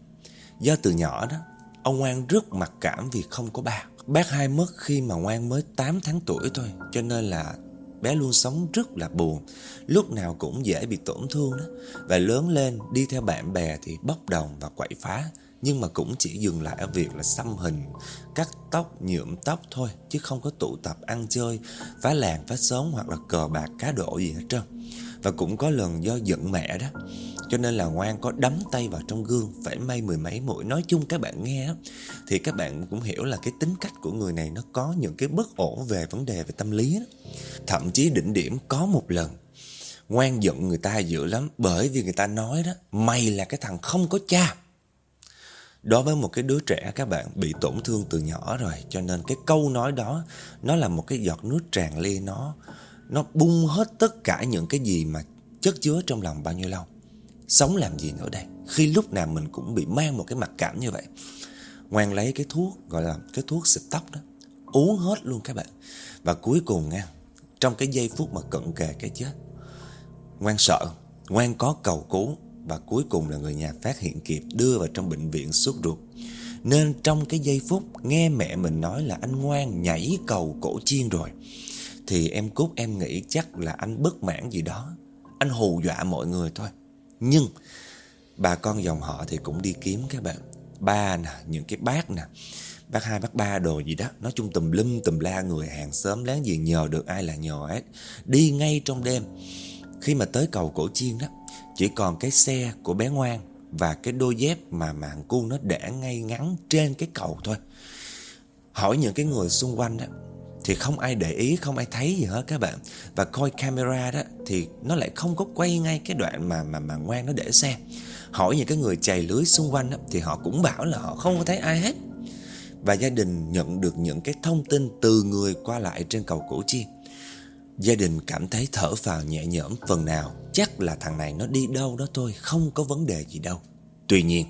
A: Do từ nhỏ đó Ông ngoan rất mặc cảm vì không có ba. Bác hai mất khi mà Ngoan mới 8 tháng tuổi thôi Cho nên là bé luôn sống rất là buồn. Lúc nào cũng dễ bị tổn thương đó. Và lớn lên đi theo bạn bè thì bốc đồng và quậy phá. Nhưng mà cũng chỉ dừng lại ở việc là xăm hình Cắt tóc, nhuộm tóc thôi Chứ không có tụ tập ăn chơi Phá làng, phá xóm hoặc là cờ bạc cá độ gì hết trơn. Và cũng có lần do giận mẹ đó. Cho nên là Ngoan có đấm tay vào trong gương, Phải may mười mấy mũi. Nói chung các bạn nghe Thì các bạn cũng hiểu là cái tính cách của người này Nó có những cái bất ổn về vấn đề về tâm lý đó. Thậm chí đỉnh điểm có một lần, Ngoan giận người ta dữ lắm, Bởi vì người ta nói đó, Mày là cái thằng không có cha. Đối với một cái đứa trẻ, các bạn, bị tổn thương từ nhỏ rồi, Cho nên cái câu nói đó, Nó là một cái giọt nước tràn ly Nó nó bung hết tất cả những cái gì mà chất chứa trong lòng bao nhiêu lâu. Sống làm gì nữa đây? Khi lúc nào mình cũng bị mang một cái mặt cảm như vậy. Ngoan lấy cái thuốc, Gọi là cái thuốc xịt tóc đó. Uống hết luôn các bạn. Và cuối cùng nha, Trong cái giây phút mà cận kề cái chết, Ngoan sợ, Ngoan có cầu cứu, Và cuối cùng là người nhà phát hiện kịp, Đưa vào trong bệnh viện suốt ruột. Nên trong cái giây phút Nghe mẹ mình nói là anh ngoan nhảy cầu cổ chiên rồi. Thì em Cúc em nghĩ chắc là anh bất mãn gì đó. Anh hù dọa mọi người thôi. Nhưng bà con dòng họ thì cũng đi kiếm các bạn. Ba nè, những cái bác nè Bác hai, bác ba đồ gì đó. Nói chung tùm lum tùm la người hàng xóm láng giềng nhờ được ai là nhờ hết. Đi ngay trong đêm Khi mà tới cầu cổ chiên đó Chỉ còn cái xe của bé ngoan Và cái đôi dép mà mạng cu nó để ngay ngắn trên cái cầu thôi. Hỏi những cái người xung quanh đó thì không ai để ý, không ai thấy gì hết các bạn. Và coi camera đó thì nó lại không có quay ngay cái đoạn mà mà mà ngoan nó để xe. Hỏi những cái người chày lưới xung quanh đó, thì họ cũng bảo là họ không có thấy ai hết. Và gia đình nhận được những cái thông tin từ người qua lại trên cầu củ chi Gia đình cảm thấy thở phào nhẹ nhõm phần nào Chắc là thằng này nó đi đâu đó thôi Không có vấn đề gì đâu Tuy nhiên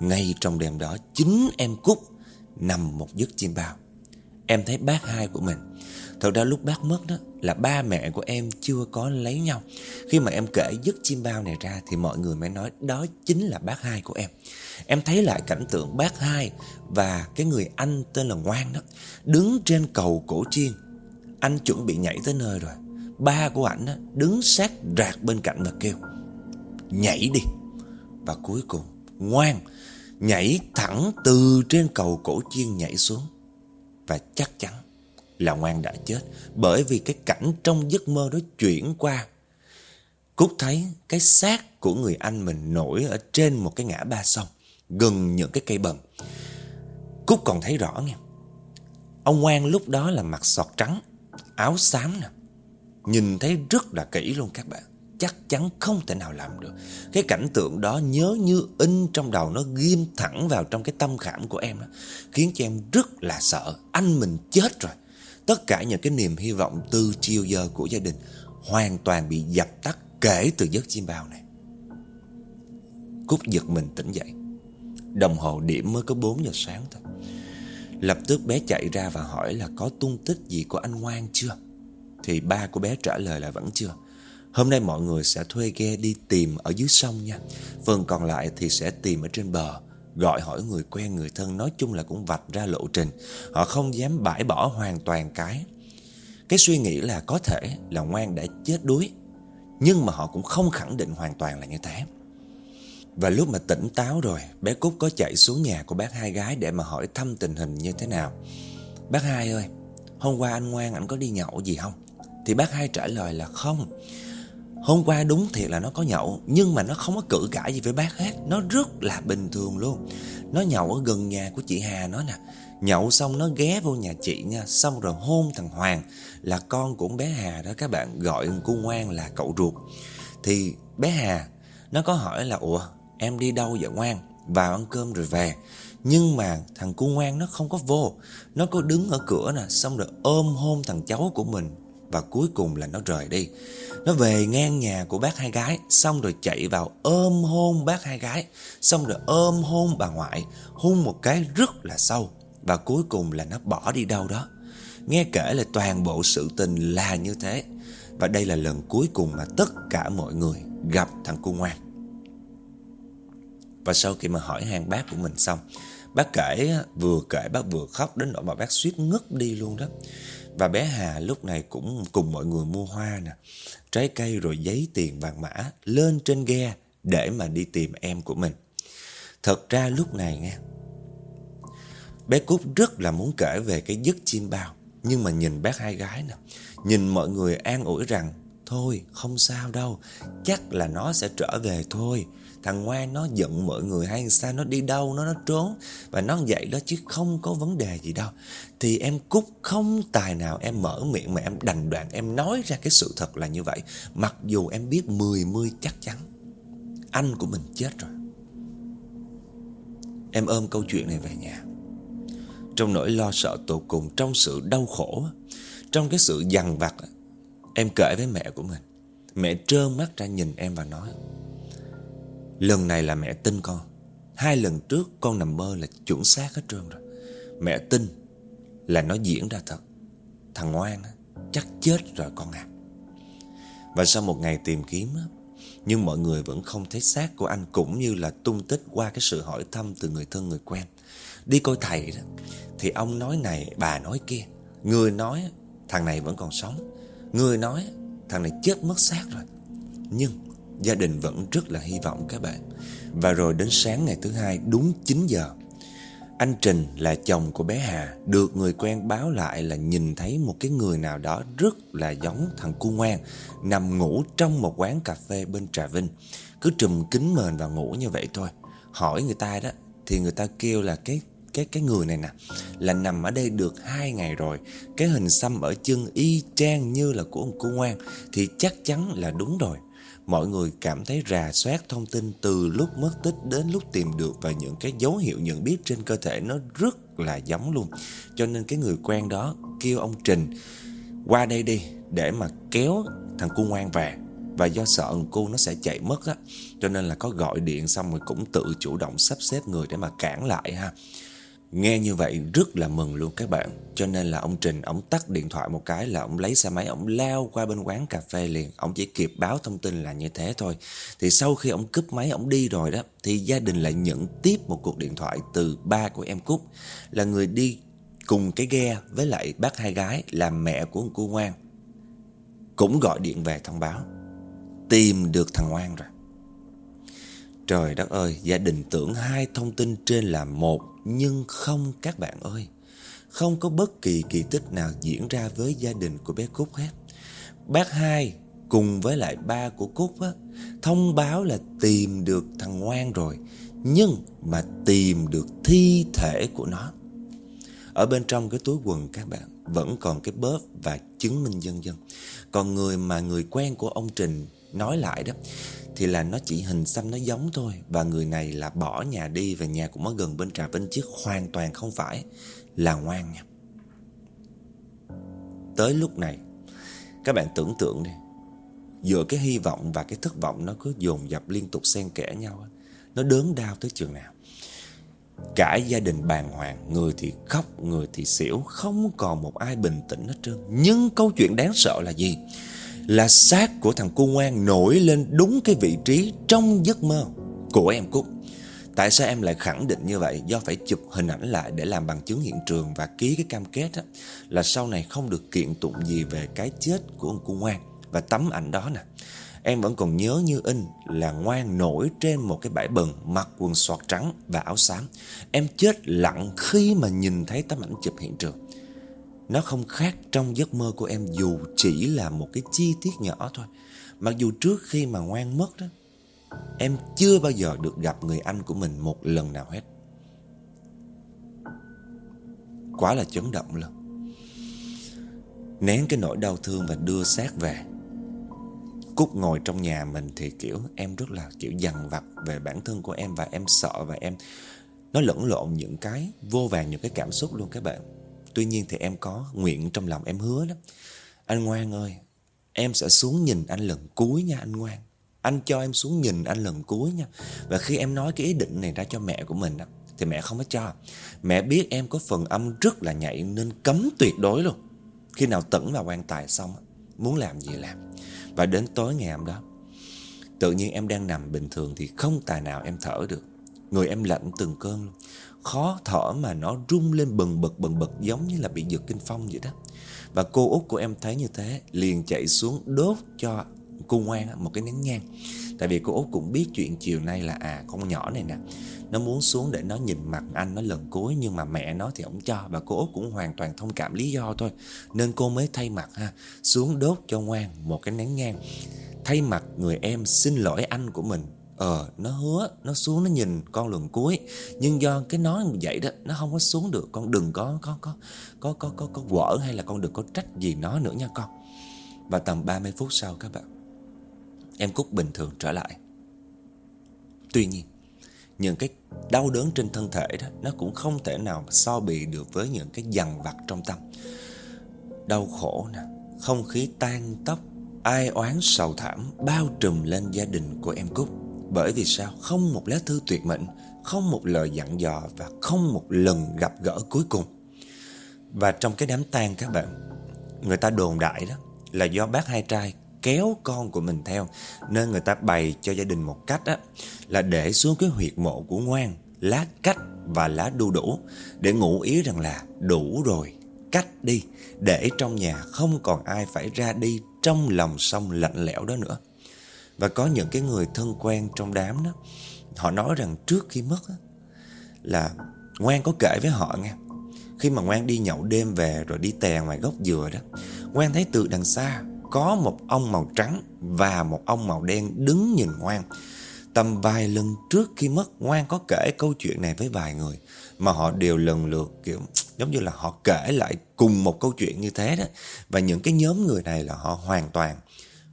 A: Ngay trong đêm đó Chính em Cúc Nằm một giấc chim bao Em thấy bác hai của mình. Thật ra lúc bác mất đó Là ba mẹ của em chưa có lấy nhau. Khi mà em kể dứt chim bao này ra Thì mọi người mới nói đó chính là bác hai của em. Em thấy lại cảnh tượng bác hai Và cái người anh tên là Ngoan đó Đứng trên cầu cổ chiên. Anh chuẩn bị nhảy tới nơi rồi. Ba của ảnh đó, đứng sát rạc bên cạnh và kêu Nhảy đi. Và cuối cùng Ngoan Nhảy thẳng từ trên cầu cổ chiên nhảy xuống và chắc chắn là Ngoan đã chết Bởi vì cái cảnh trong giấc mơ đó chuyển qua. Cúc thấy cái xác của người anh mình nổi ở trên một cái ngã ba sông, Gần những cái cây bần. Cúc còn thấy rõ nghe Ông Ngoan lúc đó là mặt sọt trắng, Áo xám nè. Nhìn thấy rất là kỹ luôn các bạn chắc chắn không thể nào làm được. Cái cảnh tượng đó nhớ như in trong đầu nó ghim thẳng vào trong cái tâm khảm của em đó, khiến cho em rất là sợ. Anh mình chết rồi. Tất cả những cái niềm hy vọng từ chiều giờ của gia đình hoàn toàn bị dập tắt kể từ giấc chim bao này. Cúc giật mình tỉnh dậy. Đồng hồ điểm mới có 4 giờ sáng thôi. Lập tức bé chạy ra và hỏi là có tung tích gì của anh Ngoan chưa? Thì ba của bé trả lời là vẫn chưa. Hôm nay mọi người sẽ thuê ghe đi tìm ở dưới sông nha. Phần còn lại thì sẽ tìm ở trên bờ, Gọi hỏi người quen, người thân, Nói chung là cũng vạch ra lộ trình. Họ không dám bãi bỏ hoàn toàn cái. Cái suy nghĩ là có thể là Ngoan đã chết đuối, Nhưng mà họ cũng không khẳng định hoàn toàn là như thế. Và lúc mà tỉnh táo rồi, Bé Cúc có chạy xuống nhà của bác hai gái Để mà hỏi thăm tình hình như thế nào. Bác hai ơi, Hôm qua anh Ngoan, anh có đi nhậu gì không? Thì bác hai trả lời là không. Hôm qua đúng thiệt là nó có nhậu, Nhưng mà nó không có cự cãi gì với bác hết. Nó rất là bình thường luôn. Nó nhậu ở gần nhà của chị Hà nó nè. Nhậu xong nó ghé vô nhà chị nha. Xong rồi hôn thằng Hoàng, Là con của bé Hà đó, các bạn, Gọi cô ngoan là cậu ruột. Thì bé Hà, Nó có hỏi là, Ủa, em đi đâu vậy ngoan? Vào ăn cơm rồi về. Nhưng mà thằng cu ngoan nó không có vô. Nó có đứng ở cửa nè, Xong rồi ôm hôn thằng cháu của mình. Và cuối cùng là nó rời đi. Nó về ngang nhà của bác hai gái, Xong rồi chạy vào ôm hôn bác hai gái. Xong rồi ôm hôn bà ngoại, Hôn một cái rất là sâu. Và cuối cùng là nó bỏ đi đâu đó. Nghe kể là toàn bộ sự tình là như thế. Và đây là lần cuối cùng mà tất cả mọi người gặp thằng cu ngoan. Và sau khi mà hỏi hàng bác của mình xong, Bác kể, vừa kể bác vừa khóc đến nỗi mà bác suýt ngất đi luôn đó. Và bé Hà lúc này cũng cùng mọi người mua hoa nè, trái cây rồi giấy tiền vàng mã lên trên ghe để mà đi tìm em của mình. Thật ra lúc này nghe, bé Cúc rất là muốn kể về cái giấc chim bao. Nhưng mà nhìn bác hai gái nè, nhìn mọi người an ủi rằng Thôi không sao đâu, chắc là nó sẽ trở về thôi. Thằng ngoan nó giận mọi người hay sao, nó đi đâu, nó nó trốn. Và nó vậy đó chứ không có vấn đề gì đâu. Thì em Cúc không tài nào em mở miệng mà em đành đoạn em nói ra cái sự thật là như vậy. Mặc dù em biết mười mươi chắc chắn, Anh của mình chết rồi. Em ôm câu chuyện này về nhà. Trong nỗi lo sợ tột cùng, Trong sự đau khổ, Trong cái sự dằn vặt, Em kể với mẹ của mình. Mẹ trơ mắt ra nhìn em và nói Lần này là mẹ tin con. Hai lần trước con nằm mơ là chuẩn xác hết trơn rồi. Mẹ tin là nó diễn ra thật. Thằng ngoan chắc chết rồi con à. Và sau một ngày tìm kiếm Nhưng mọi người vẫn không thấy xác của anh Cũng như là tung tích qua cái sự hỏi thăm từ người thân người quen. Đi coi thầy đó, Thì ông nói này, bà nói kia. Người nói thằng này vẫn còn sống. Người nói thằng này chết mất xác rồi. Nhưng Gia đình vẫn rất là hy vọng các bạn. Và rồi đến sáng ngày thứ hai, đúng 9 giờ, Anh Trình là chồng của bé Hà, Được người quen báo lại là nhìn thấy một cái người nào đó Rất là giống thằng cu ngoan, Nằm ngủ trong một quán cà phê bên Trà Vinh. Cứ trùm kính mền và ngủ như vậy thôi. Hỏi người ta đó, Thì người ta kêu là cái cái cái người này nè, là nằm ở đây được hai ngày rồi. Cái hình xăm ở chân y chang như là của ông cô ngoan, thì chắc chắn là đúng rồi mọi người cảm thấy rà soát thông tin từ lúc mất tích đến lúc tìm được và những cái dấu hiệu nhận biết trên cơ thể nó rất là giống luôn. Cho nên cái người quen đó kêu ông Trình, qua đây đi, để mà kéo thằng cu ngoan về. Và do sợ thằng cu nó sẽ chạy mất á, Cho nên là có gọi điện xong rồi cũng tự chủ động sắp xếp người để mà cản lại ha Nghe như vậy rất là mừng luôn các bạn. Cho nên là ông Trình, Ông tắt điện thoại một cái là ông lấy xe máy, Ông lao qua bên quán cà phê liền. Ông chỉ kịp báo thông tin là như thế thôi. Thì sau khi ông cướp máy, ông đi rồi đó, Thì gia đình lại nhận tiếp một cuộc điện thoại Từ ba của em Cúc. Là người đi cùng cái ghe Với lại bác hai gái Là mẹ của ông cô Ngoan. Cũng gọi điện về thông báo. Tìm được thằng Ngoan rồi. Trời đất ơi, gia đình tưởng hai thông tin trên là một nhưng không các bạn ơi. Không có bất kỳ kỳ tích nào diễn ra với gia đình của bé Cúc hết. Bác hai cùng với lại ba của Cúc á, thông báo là tìm được thằng ngoan rồi Nhưng mà tìm được thi thể của nó. Ở bên trong cái túi quần các bạn Vẫn còn cái bóp và chứng minh dân dân. Còn người mà người quen của ông Trình nói lại đó thì là nó chỉ hình xăm nó giống thôi. Và người này là bỏ nhà đi Và nhà cũng ở gần bên Trà bên chiếc hoàn toàn không phải là ngoan nha. Tới lúc này Các bạn tưởng tượng đi. Giữa cái hy vọng và cái thất vọng Nó cứ dồn dập liên tục xen kẽ nhau Nó đớn đau tới chừng nào. Cả gia đình bàng hoàng Người thì khóc, người thì xỉu Không còn một ai bình tĩnh hết trơn. Nhưng câu chuyện đáng sợ là gì? Là xác của thằng cu ngoan nổi lên đúng cái vị trí trong giấc mơ của em Cúc. Tại sao em lại khẳng định như vậy? Do phải chụp hình ảnh lại để làm bằng chứng hiện trường và ký cái cam kết á, là sau này không được kiện tụng gì về cái chết của ông cu ngoan. Và tấm ảnh đó nè, em vẫn còn nhớ như in là ngoan nổi trên một cái bãi bần mặc quần sọt trắng và áo xám. Em chết lặng khi mà nhìn thấy tấm ảnh chụp hiện trường. Nó không khác trong giấc mơ của em dù chỉ là một cái chi tiết nhỏ thôi. Mặc dù trước khi mà ngoan mất đó, em chưa bao giờ được gặp người anh của mình một lần nào hết. Quá là chấn động luôn. Nén cái nỗi đau thương và đưa xác về. Cúc ngồi trong nhà mình thì kiểu em rất là kiểu dằn vặt về bản thân của em và em sợ và em nó lẫn lộn những cái vô vàng những cái cảm xúc luôn các bạn. Tuy nhiên thì em có nguyện trong lòng em hứa lắm. Anh ngoan ơi Em sẽ xuống nhìn anh lần cuối nha anh ngoan. Anh cho em xuống nhìn anh lần cuối nha. Và khi em nói cái ý định này ra cho mẹ của mình đó, Thì mẹ không có cho. Mẹ biết em có phần âm rất là nhạy Nên cấm tuyệt đối luôn. Khi nào tẩn vào quan tài xong Muốn làm gì làm. Và đến tối ngày hôm đó Tự nhiên em đang nằm bình thường Thì không tài nào em thở được. Người em lạnh từng cơn luôn. Khó thở mà nó rung lên bần bật bần bật Giống như là bị giật kinh phong vậy đó. Và cô út của em thấy như thế, Liền chạy xuống đốt cho cô ngoan một cái nén nhang. Tại vì cô út cũng biết chuyện chiều nay là À con nhỏ này nè, Nó muốn xuống để nó nhìn mặt anh, nó lần cuối, Nhưng mà mẹ nó thì không cho, Và cô út cũng hoàn toàn thông cảm lý do thôi. Nên cô mới thay mặt ha, Xuống đốt cho ngoan một cái nén nhang. Thay mặt người em xin lỗi anh của mình. Ờ nó hứa Nó xuống nó nhìn con lần cuối. Nhưng do cái nói vậy đó Nó không có xuống được. Con đừng có có có có có có, có quở hay là con đừng có trách gì nó nữa nha con. Và tầm 30 phút sau các bạn Em Cúc bình thường trở lại. Tuy nhiên Những cái đau đớn trên thân thể đó Nó cũng không thể nào so bì được Với những cái dằn vặt trong tâm. Đau khổ nè Không khí tan tóc Ai oán sầu thảm Bao trùm lên gia đình của em Cúc. Bởi vì sao? Không một lá thư tuyệt mệnh Không một lời dặn dò Và không một lần gặp gỡ cuối cùng. Và trong cái đám tang các bạn Người ta đồn đại đó Là do bác hai trai kéo con của mình theo. Nên người ta bày cho gia đình một cách á, là để xuống cái huyệt mộ của ngoan Lá cách và lá đu đủ Để ngụ ý rằng là đủ rồi Cách đi Để trong nhà không còn ai phải ra đi Trong lòng sông lạnh lẽo đó nữa. Và có những cái người thân quen trong đám đó Họ nói rằng trước khi mất đó, Là Ngoan có kể với họ nghe. Khi mà Ngoan đi nhậu đêm về Rồi đi tè ngoài gốc dừa đó Ngoan thấy từ đằng xa có một ông màu trắng và một ông màu đen đứng nhìn Ngoan. Tầm vài lần trước khi mất Ngoan có kể câu chuyện này với vài người Mà họ đều lần lượt kiểu Giống như là họ kể lại cùng một câu chuyện như thế đó. Và những cái nhóm người này là họ hoàn toàn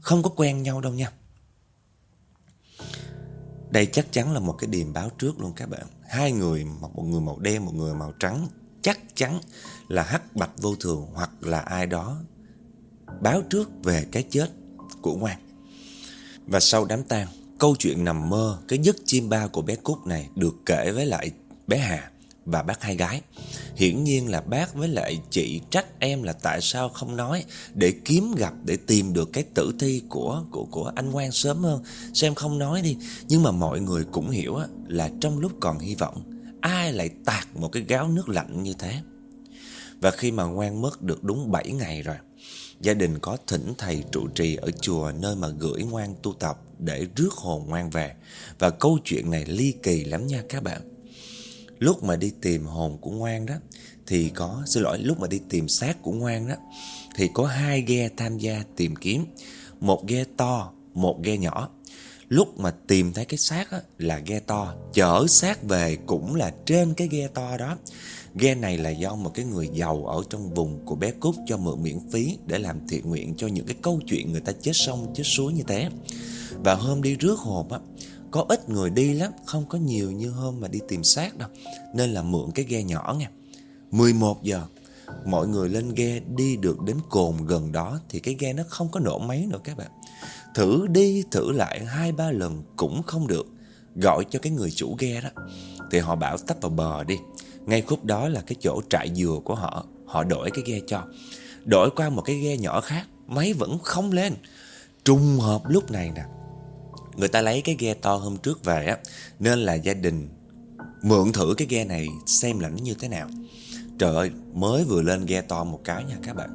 A: Không có quen nhau đâu nha. Đây chắc chắn là một cái điềm báo trước luôn các bạn Hai người, một người màu đen, một người màu trắng Chắc chắn là hắc bạch vô thường Hoặc là ai đó báo trước về cái chết của Ngoan. Và sau đám tang, câu chuyện nằm mơ, cái giấc chim ba của bé Cúc này được kể với lại bé Hà và bác hai gái. Hiển nhiên là bác với lại chị trách em là tại sao không nói để kiếm gặp để tìm được cái tử thi của của của anh Quang sớm hơn. xem không nói đi? Nhưng mà mọi người cũng hiểu là trong lúc còn hy vọng, ai lại tạt một cái gáo nước lạnh như thế. Và khi mà Ngoan mất được đúng 7 ngày rồi Gia đình có thỉnh thầy trụ trì ở chùa nơi mà gửi ngoan tu tập để rước hồn ngoan về. Và câu chuyện này ly kỳ lắm nha các bạn. Lúc mà đi tìm hồn của ngoan đó thì có, xin lỗi, lúc mà đi tìm xác của ngoan đó thì có hai ghe tham gia tìm kiếm. Một ghe to, một ghe nhỏ. Lúc mà tìm thấy cái xác á, là ghe to, chở xác về cũng là trên cái ghe to đó. Ghe này là do một cái người giàu ở trong vùng của bé Cúc cho mượn miễn phí để làm thiện nguyện cho những cái câu chuyện người ta chết sông, chết suối như thế. Và hôm đi rước hồn á, có ít người đi lắm, không có nhiều như hôm mà đi tìm xác đâu. Nên là mượn cái ghe nhỏ nha. 11 giờ, mọi người lên ghe đi được đến cồn gần đó thì cái ghe nó không có nổ máy nữa các bạn. Thử đi thử lại hai ba lần cũng không được. Gọi cho cái người chủ ghe đó thì họ bảo tấp vào bờ đi. Ngay khúc đó là cái chỗ trại dừa của họ Họ đổi cái ghe cho Đổi qua một cái ghe nhỏ khác Máy vẫn không lên Trùng hợp lúc này nè Người ta lấy cái ghe to hôm trước về á Nên là gia đình Mượn thử cái ghe này xem là nó như thế nào. Trời ơi Mới vừa lên ghe to một cái nha các bạn.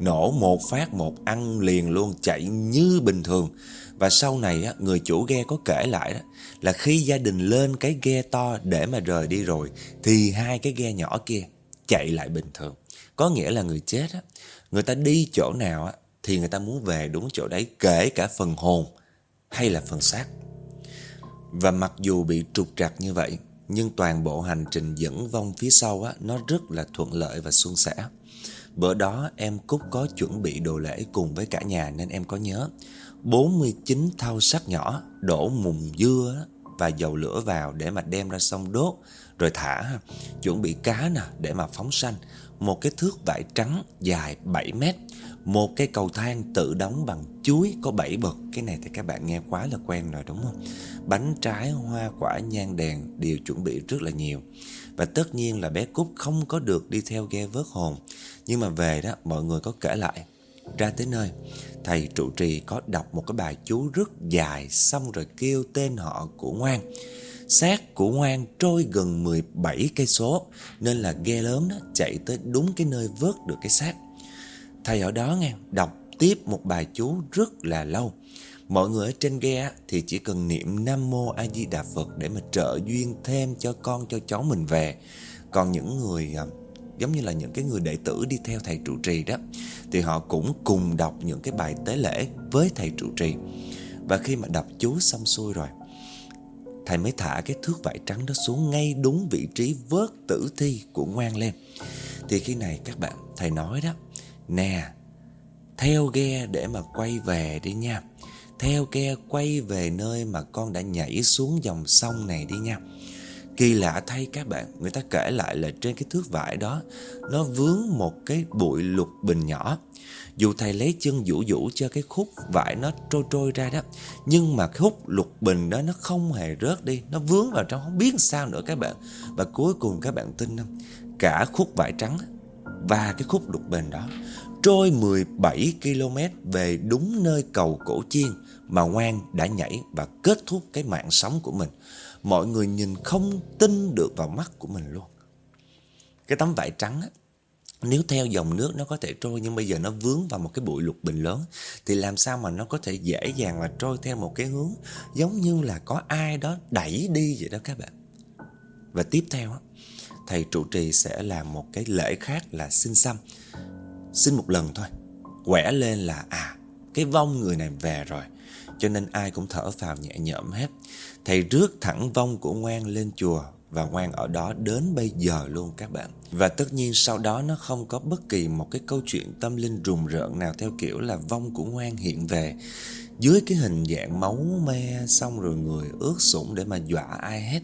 A: Nổ một phát một ăn liền luôn Chạy như bình thường. Và sau này á, người chủ ghe có kể lại đó Là khi gia đình lên cái ghe to để mà rời đi rồi Thì hai cái ghe nhỏ kia chạy lại bình thường. Có nghĩa là người chết á Người ta đi chỗ nào á Thì người ta muốn về đúng chỗ đấy Kể cả phần hồn hay là phần xác. Và mặc dù bị trục trặc như vậy, Nhưng toàn bộ hành trình dẫn vong phía sau á, Nó rất là thuận lợi và suôn sẻ. Bữa đó em Cúc có chuẩn bị đồ lễ cùng với cả nhà nên em có nhớ. 49 thau sắt nhỏ đổ mùng dưa và dầu lửa vào để mà đem ra sông đốt, Rồi thả. Chuẩn bị cá nè để mà phóng sanh. Một cái thước vải trắng dài 7 mét một cái cầu thang tự đóng bằng chuối có 7 bậc. Cái này thì các bạn nghe quá là quen rồi đúng không? Bánh trái, hoa quả, nhang đèn đều chuẩn bị rất là nhiều. Và tất nhiên là bé Cúc không có được đi theo ghe vớt hồn. Nhưng mà về đó mọi người có kể lại. Ra tới nơi Thầy trụ trì có đọc một cái bài chú rất dài Xong rồi kêu tên họ của ngoan. Xác của Ngoan trôi gần 17 cây số nên là ghe lớn đó chạy tới đúng cái nơi vớt được cái xác. Thầy ở đó nghe, đọc tiếp một bài chú rất là lâu. Mọi người ở trên ghe thì chỉ cần niệm Nam Mô A Di Đà Phật để mà trợ duyên thêm cho con, cho cháu mình về. Còn những người à, giống như là những cái người đệ tử đi theo thầy trụ trì đó, thì họ cũng cùng đọc những cái bài tế lễ với thầy trụ trì. Và khi mà đọc chú xong xuôi rồi, Thầy mới thả cái thước vải trắng đó xuống ngay đúng vị trí vớt tử thi của ngoan lên Thì khi này các bạn, Thầy nói đó Nè, Theo ghe để mà quay về đi nha. Theo ghe quay về nơi mà con đã nhảy xuống dòng sông này đi nha. Kỳ lạ thay các bạn, Người ta kể lại là trên cái thước vải đó, Nó vướng một cái bụi lục bình nhỏ. Dù thầy lấy chân vũ vũ cho cái khúc vải nó trôi trôi ra đó, Nhưng mà cái khúc lục bình đó nó không hề rớt đi, Nó vướng vào trong, không biết sao nữa các bạn. Và cuối cùng các bạn tin không? Cả khúc vải trắng và cái khúc lục bình đó Trôi 17 km về đúng nơi cầu cổ chiên Mà Ngoan đã nhảy và kết thúc cái mạng sống của mình Mọi người nhìn không tin được vào mắt của mình luôn Cái tấm vải trắng á, nếu theo dòng nước nó có thể trôi nhưng bây giờ nó vướng vào một cái bụi lục bình lớn, thì làm sao mà nó có thể dễ dàng mà trôi theo một cái hướng giống như là có ai đó đẩy đi vậy đó các bạn. Và tiếp theo thầy trụ trì sẽ làm một cái lễ khác là xin xăm. Xin một lần thôi. Quẻ lên là à cái vong người này về rồi. Cho nên ai cũng thở phào nhẹ nhõm hết. Thầy rước thẳng vong của ngoan lên chùa và ngoan ở đó đến bây giờ luôn các bạn. Và tất nhiên sau đó nó không có bất kỳ một cái câu chuyện tâm linh rùng rợn nào theo kiểu là vong của ngoan hiện về dưới cái hình dạng máu me xong rồi người ướt sũng để mà dọa ai hết.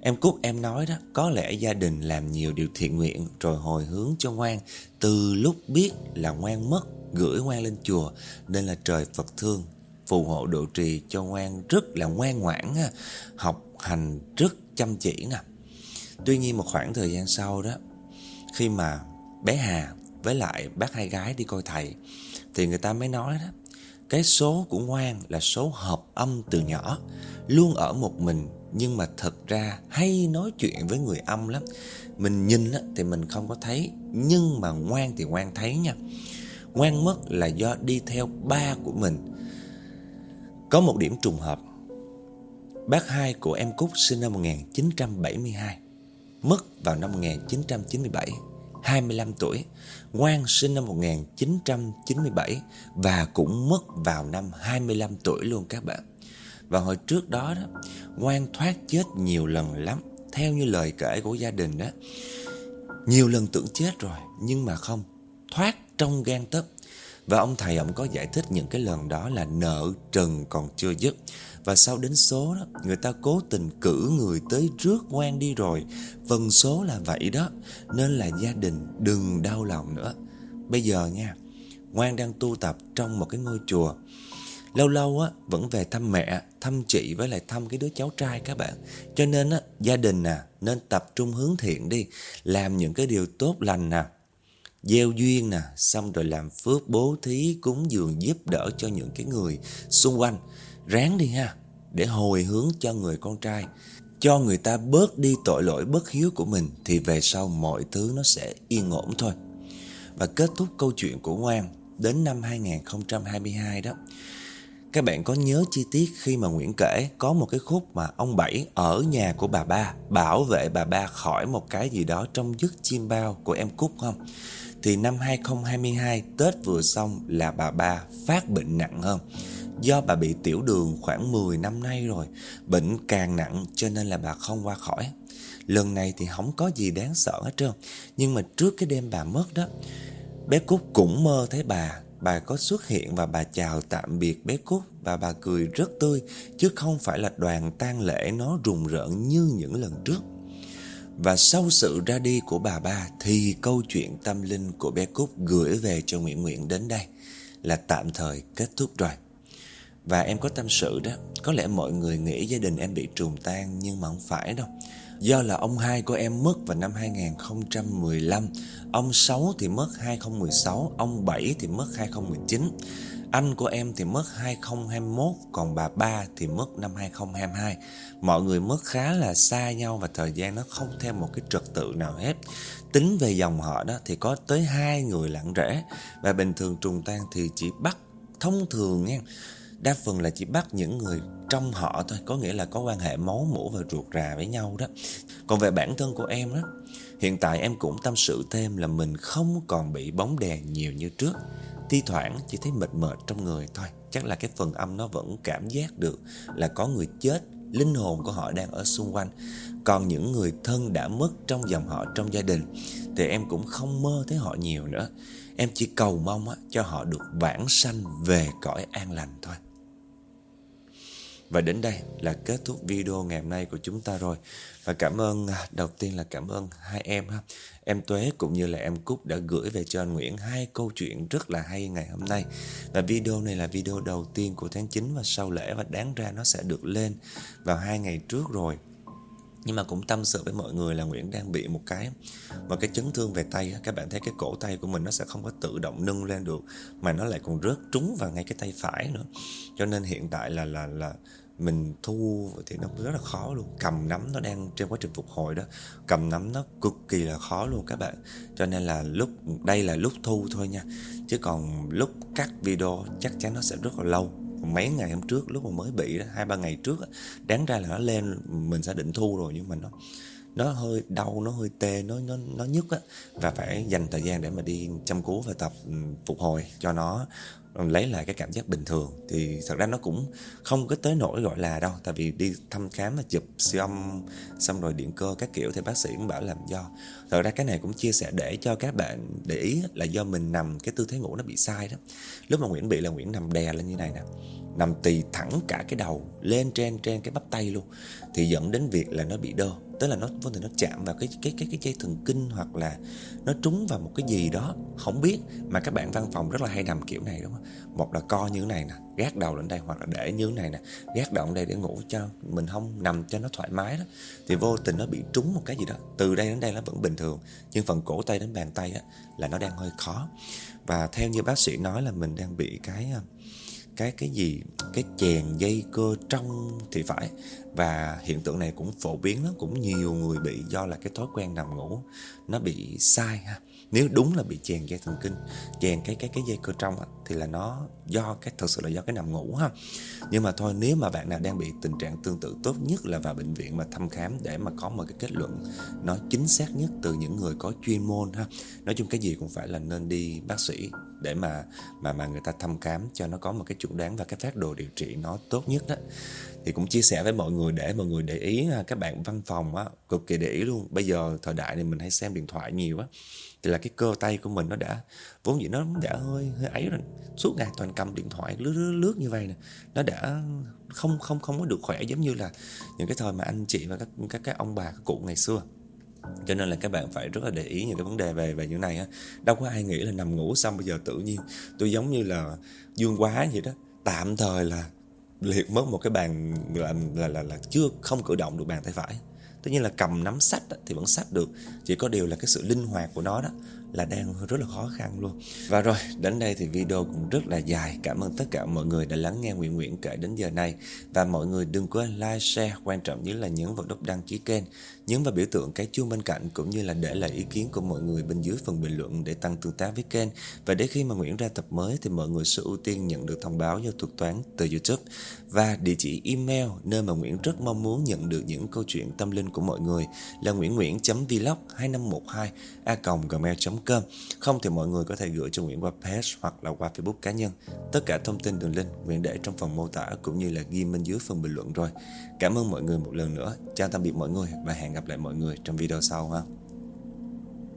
A: Em Cúc em nói đó, có lẽ gia đình làm nhiều điều thiện nguyện rồi hồi hướng cho ngoan. Từ lúc biết là ngoan mất gửi ngoan lên chùa nên là trời Phật thương phù hộ độ trì cho ngoan rất là ngoan ngoãn học hành rất chăm chỉ nè. Tuy nhiên một khoảng thời gian sau đó Khi mà bé Hà với lại bác hai gái đi coi thầy Thì người ta mới nói đó Cái số của Ngoan là số hợp âm từ nhỏ Luôn ở một mình nhưng mà thật ra hay nói chuyện với người âm lắm. Mình nhìn á, thì mình không có thấy. Nhưng mà Ngoan thì Ngoan thấy nha. Ngoan mất là do đi theo ba của mình. Có một điểm trùng hợp. Bác hai của em Cúc sinh năm 1972 Mất vào năm 1997 25 tuổi. Ngoan sinh năm 1997 Và cũng mất vào năm 25 tuổi luôn các bạn. Và hồi trước đó, đó Quang thoát chết nhiều lần lắm Theo như lời kể của gia đình đó. Nhiều lần tưởng chết rồi Nhưng mà không Thoát trong gan tấp Và ông thầy ông có giải thích những cái lần đó là nợ trần còn chưa dứt. Và sau đến số đó Người ta cố tình cử người tới rước quan đi rồi. Phần số là vậy đó Nên là gia đình đừng đau lòng nữa. Bây giờ nha Ngoan đang tu tập trong một cái ngôi chùa. Lâu lâu á, vẫn về thăm mẹ, Thăm chị với lại thăm cái đứa cháu trai các bạn. Cho nên á, gia đình nè, Nên tập trung hướng thiện đi, Làm những cái điều tốt lành nè. Gieo duyên nè, Xong rồi làm phước bố thí Cúng dường giúp đỡ cho những cái người xung quanh. Ráng đi ha, Để hồi hướng cho người con trai. Cho người ta bớt đi tội lỗi bất hiếu của mình, Thì về sau mọi thứ nó sẽ yên ổn thôi. Và kết thúc câu chuyện của Ngoan Đến năm 2022 đó. Các bạn có nhớ chi tiết khi mà Nguyễn kể Có một cái khúc mà ông Bảy ở nhà của bà ba Bảo vệ bà ba khỏi một cái gì đó Trong giấc chim bao của em Cúc không? Thì năm 2022 Tết vừa xong là bà ba phát bệnh nặng hơn Do bà bị tiểu đường khoảng 10 năm nay rồi, Bệnh càng nặng cho nên là bà không qua khỏi. Lần này thì không có gì đáng sợ hết trơn, Nhưng mà trước cái đêm bà mất đó, Bé Cúc cũng mơ thấy bà Bà có xuất hiện và bà chào tạm biệt bé Cúc Và bà cười rất tươi, Chứ không phải là đoàn tang lễ nó rùng rợn như những lần trước. Và sau sự ra đi của bà ba Thì câu chuyện tâm linh của bé Cúc gửi về cho Nguyễn nguyễn đến đây Là tạm thời kết thúc rồi. Và em có tâm sự đó, Có lẽ mọi người nghĩ gia đình em bị trùng tan Nhưng mà không phải đâu. Do là ông hai của em mất vào năm 2015 Ông Sáu thì mất 2016 Ông Bảy thì mất 2019 Anh của em thì mất 2021 Còn bà ba thì mất năm 2022 Mọi người mất khá là xa nhau Và thời gian nó không theo một cái trật tự nào hết. Tính về dòng họ đó Thì có tới hai người lặng rẽ Và bình thường trùng tan thì chỉ bắt, Thông thường nha, Đa phần là chỉ bắt những người trong họ thôi Có nghĩa là có quan hệ máu mủ và ruột rà với nhau đó. Còn về bản thân của em đó Hiện tại em cũng tâm sự thêm là mình không còn bị bóng đèn nhiều như trước. Thi thoảng chỉ thấy mệt mệt trong người thôi Chắc là cái phần âm nó vẫn cảm giác được là có người chết Linh hồn của họ đang ở xung quanh. Còn những người thân đã mất trong dòng họ trong gia đình Thì em cũng không mơ thấy họ nhiều nữa. Em chỉ cầu mong á, cho họ được vãng sanh về cõi an lành thôi và đến đây là kết thúc video ngày hôm nay của chúng ta rồi. Và cảm ơn, à, đầu tiên là cảm ơn hai em ha. Em Tuế cũng như là em Cúc đã gửi về cho anh Nguyễn hai câu chuyện rất là hay ngày hôm nay. Và video này là video đầu tiên của tháng 9 và sau lễ Và đáng ra nó sẽ được lên vào hai ngày trước rồi. Nhưng mà cũng tâm sự với mọi người là Nguyễn đang bị một cái một cái chấn thương về tay các bạn thấy cái cổ tay của mình nó sẽ không có tự động nâng lên được mà nó lại còn rớt trúng vào ngay cái tay phải nữa. Cho nên hiện tại là là là mình thu thì nó rất là khó luôn. Cầm nắm nó đang trên quá trình phục hồi đó. Cầm nắm nó cực kỳ là khó luôn các bạn. Cho nên là lúc, đây là lúc thu thôi nha. Chứ còn lúc cắt video chắc chắn nó sẽ rất là lâu. Mấy ngày hôm trước lúc mà mới bị đó, hai ba ngày trước đáng ra là nó lên, mình sẽ định thu rồi nhưng mà nó nó hơi đau, nó hơi tê, nó nó nó nhức á. Và phải dành thời gian để mà đi chăm cứu và tập ừ, phục hồi cho nó lấy lại cái cảm giác bình thường. Thì thật ra nó cũng không có tới nỗi gọi là đâu. Tại vì đi thăm khám và chụp siêu âm, xong rồi điện cơ các kiểu thì bác sĩ cũng bảo làm do. Thật ra cái này cũng chia sẻ để cho các bạn để ý là do mình nằm cái tư thế ngủ nó bị sai đó. Lúc mà Nguyễn bị là Nguyễn nằm đè lên như này nè, nằm tì thẳng cả cái đầu, lên trên trên cái bắp tay luôn. Thì dẫn đến việc là nó bị đơ tức là nó vô tình nó chạm vào cái cái cái cái dây thần kinh hoặc là nó trúng vào một cái gì đó, không biết. Mà các bạn văn phòng rất là hay nằm kiểu này đúng không? Một là co như thế này nè, gác đầu lên đây hoặc là để như thế này nè, gác đầu lên đây để ngủ cho mình không nằm cho nó thoải mái đó. Thì vô tình nó bị trúng một cái gì đó, từ đây đến đây nó vẫn bình thường, nhưng phần cổ tay đến bàn tay á là nó đang hơi khó. Và theo như bác sĩ nói là mình đang bị cái à, cái cái gì, cái chèn dây cơ trong thì phải. Và hiện tượng này cũng phổ biến lắm, cũng nhiều người bị do là cái thói quen nằm ngủ nó bị sai ha. Nếu đúng là bị chèn dây thần kinh, chèn cái cái cái dây cơ trong thì là nó do cái thật sự là do cái nằm ngủ ha. Nhưng mà thôi, nếu mà bạn nào đang bị tình trạng tương tự, tốt nhất là vào bệnh viện mà thăm khám để mà có một cái kết luận nó chính xác nhất từ những người có chuyên môn ha. Nói chung cái gì cũng phải là nên đi bác sĩ để mà mà mà người ta thăm khám cho nó có một cái chuẩn đoán và cái phác đồ điều trị nó tốt nhất đó. Thì cũng chia sẻ với mọi người để mọi người để ý à, các bạn văn phòng á cực kỳ để ý luôn. Bây giờ thời đại này mình hay xem điện thoại nhiều á thì là cái cơ tay của mình nó đã vốn dĩ nó đã hơi hơi ấy rồi suốt ngày toàn cầm điện thoại lướt lướt, lướt như vậy nè. Nó đã không không không có được khỏe giống như là những cái thời mà anh chị và các các cái ông bà các cụ ngày xưa cho nên là các bạn phải rất là để ý những cái vấn đề về về như này á. Đâu có ai nghĩ là nằm ngủ xong bây giờ tự nhiên tôi giống như là dương quá vậy đó. Tạm thời là liệt mất một cái bàn là là là, là chưa không cử động được bàn tay phải. Tất nhiên là cầm nắm sách thì vẫn sách được. Chỉ có điều là cái sự linh hoạt của nó đó là đang rất là khó khăn luôn. Và rồi đến đây thì video cũng rất là dài. Cảm ơn tất cả mọi người đã lắng nghe Nguyễn Nguyễn kể đến giờ này. Và mọi người đừng quên like share. Quan trọng nhất là nhấn vào nút đăng ký kênh nhấn vào biểu tượng cái chuông bên cạnh cũng như là để lại ý kiến của mọi người bên dưới phần bình luận để tăng tương tác với kênh và để khi mà Nguyễn ra tập mới thì mọi người sẽ ưu tiên nhận được thông báo do thuật toán từ YouTube và địa chỉ email nơi mà Nguyễn rất mong muốn nhận được những câu chuyện tâm linh của mọi người là nguyễn nguyễn.vlog 2512 a gmail.com không thì mọi người có thể gửi cho Nguyễn qua page hoặc là qua Facebook cá nhân. Tất cả thông tin đường link Nguyễn để trong phần mô tả cũng như là ghi bên dưới phần bình luận rồi. Cảm ơn mọi người một lần nữa. Chào tạm biệt mọi người và hẹn gặp gặp lại mọi người trong video sau ha.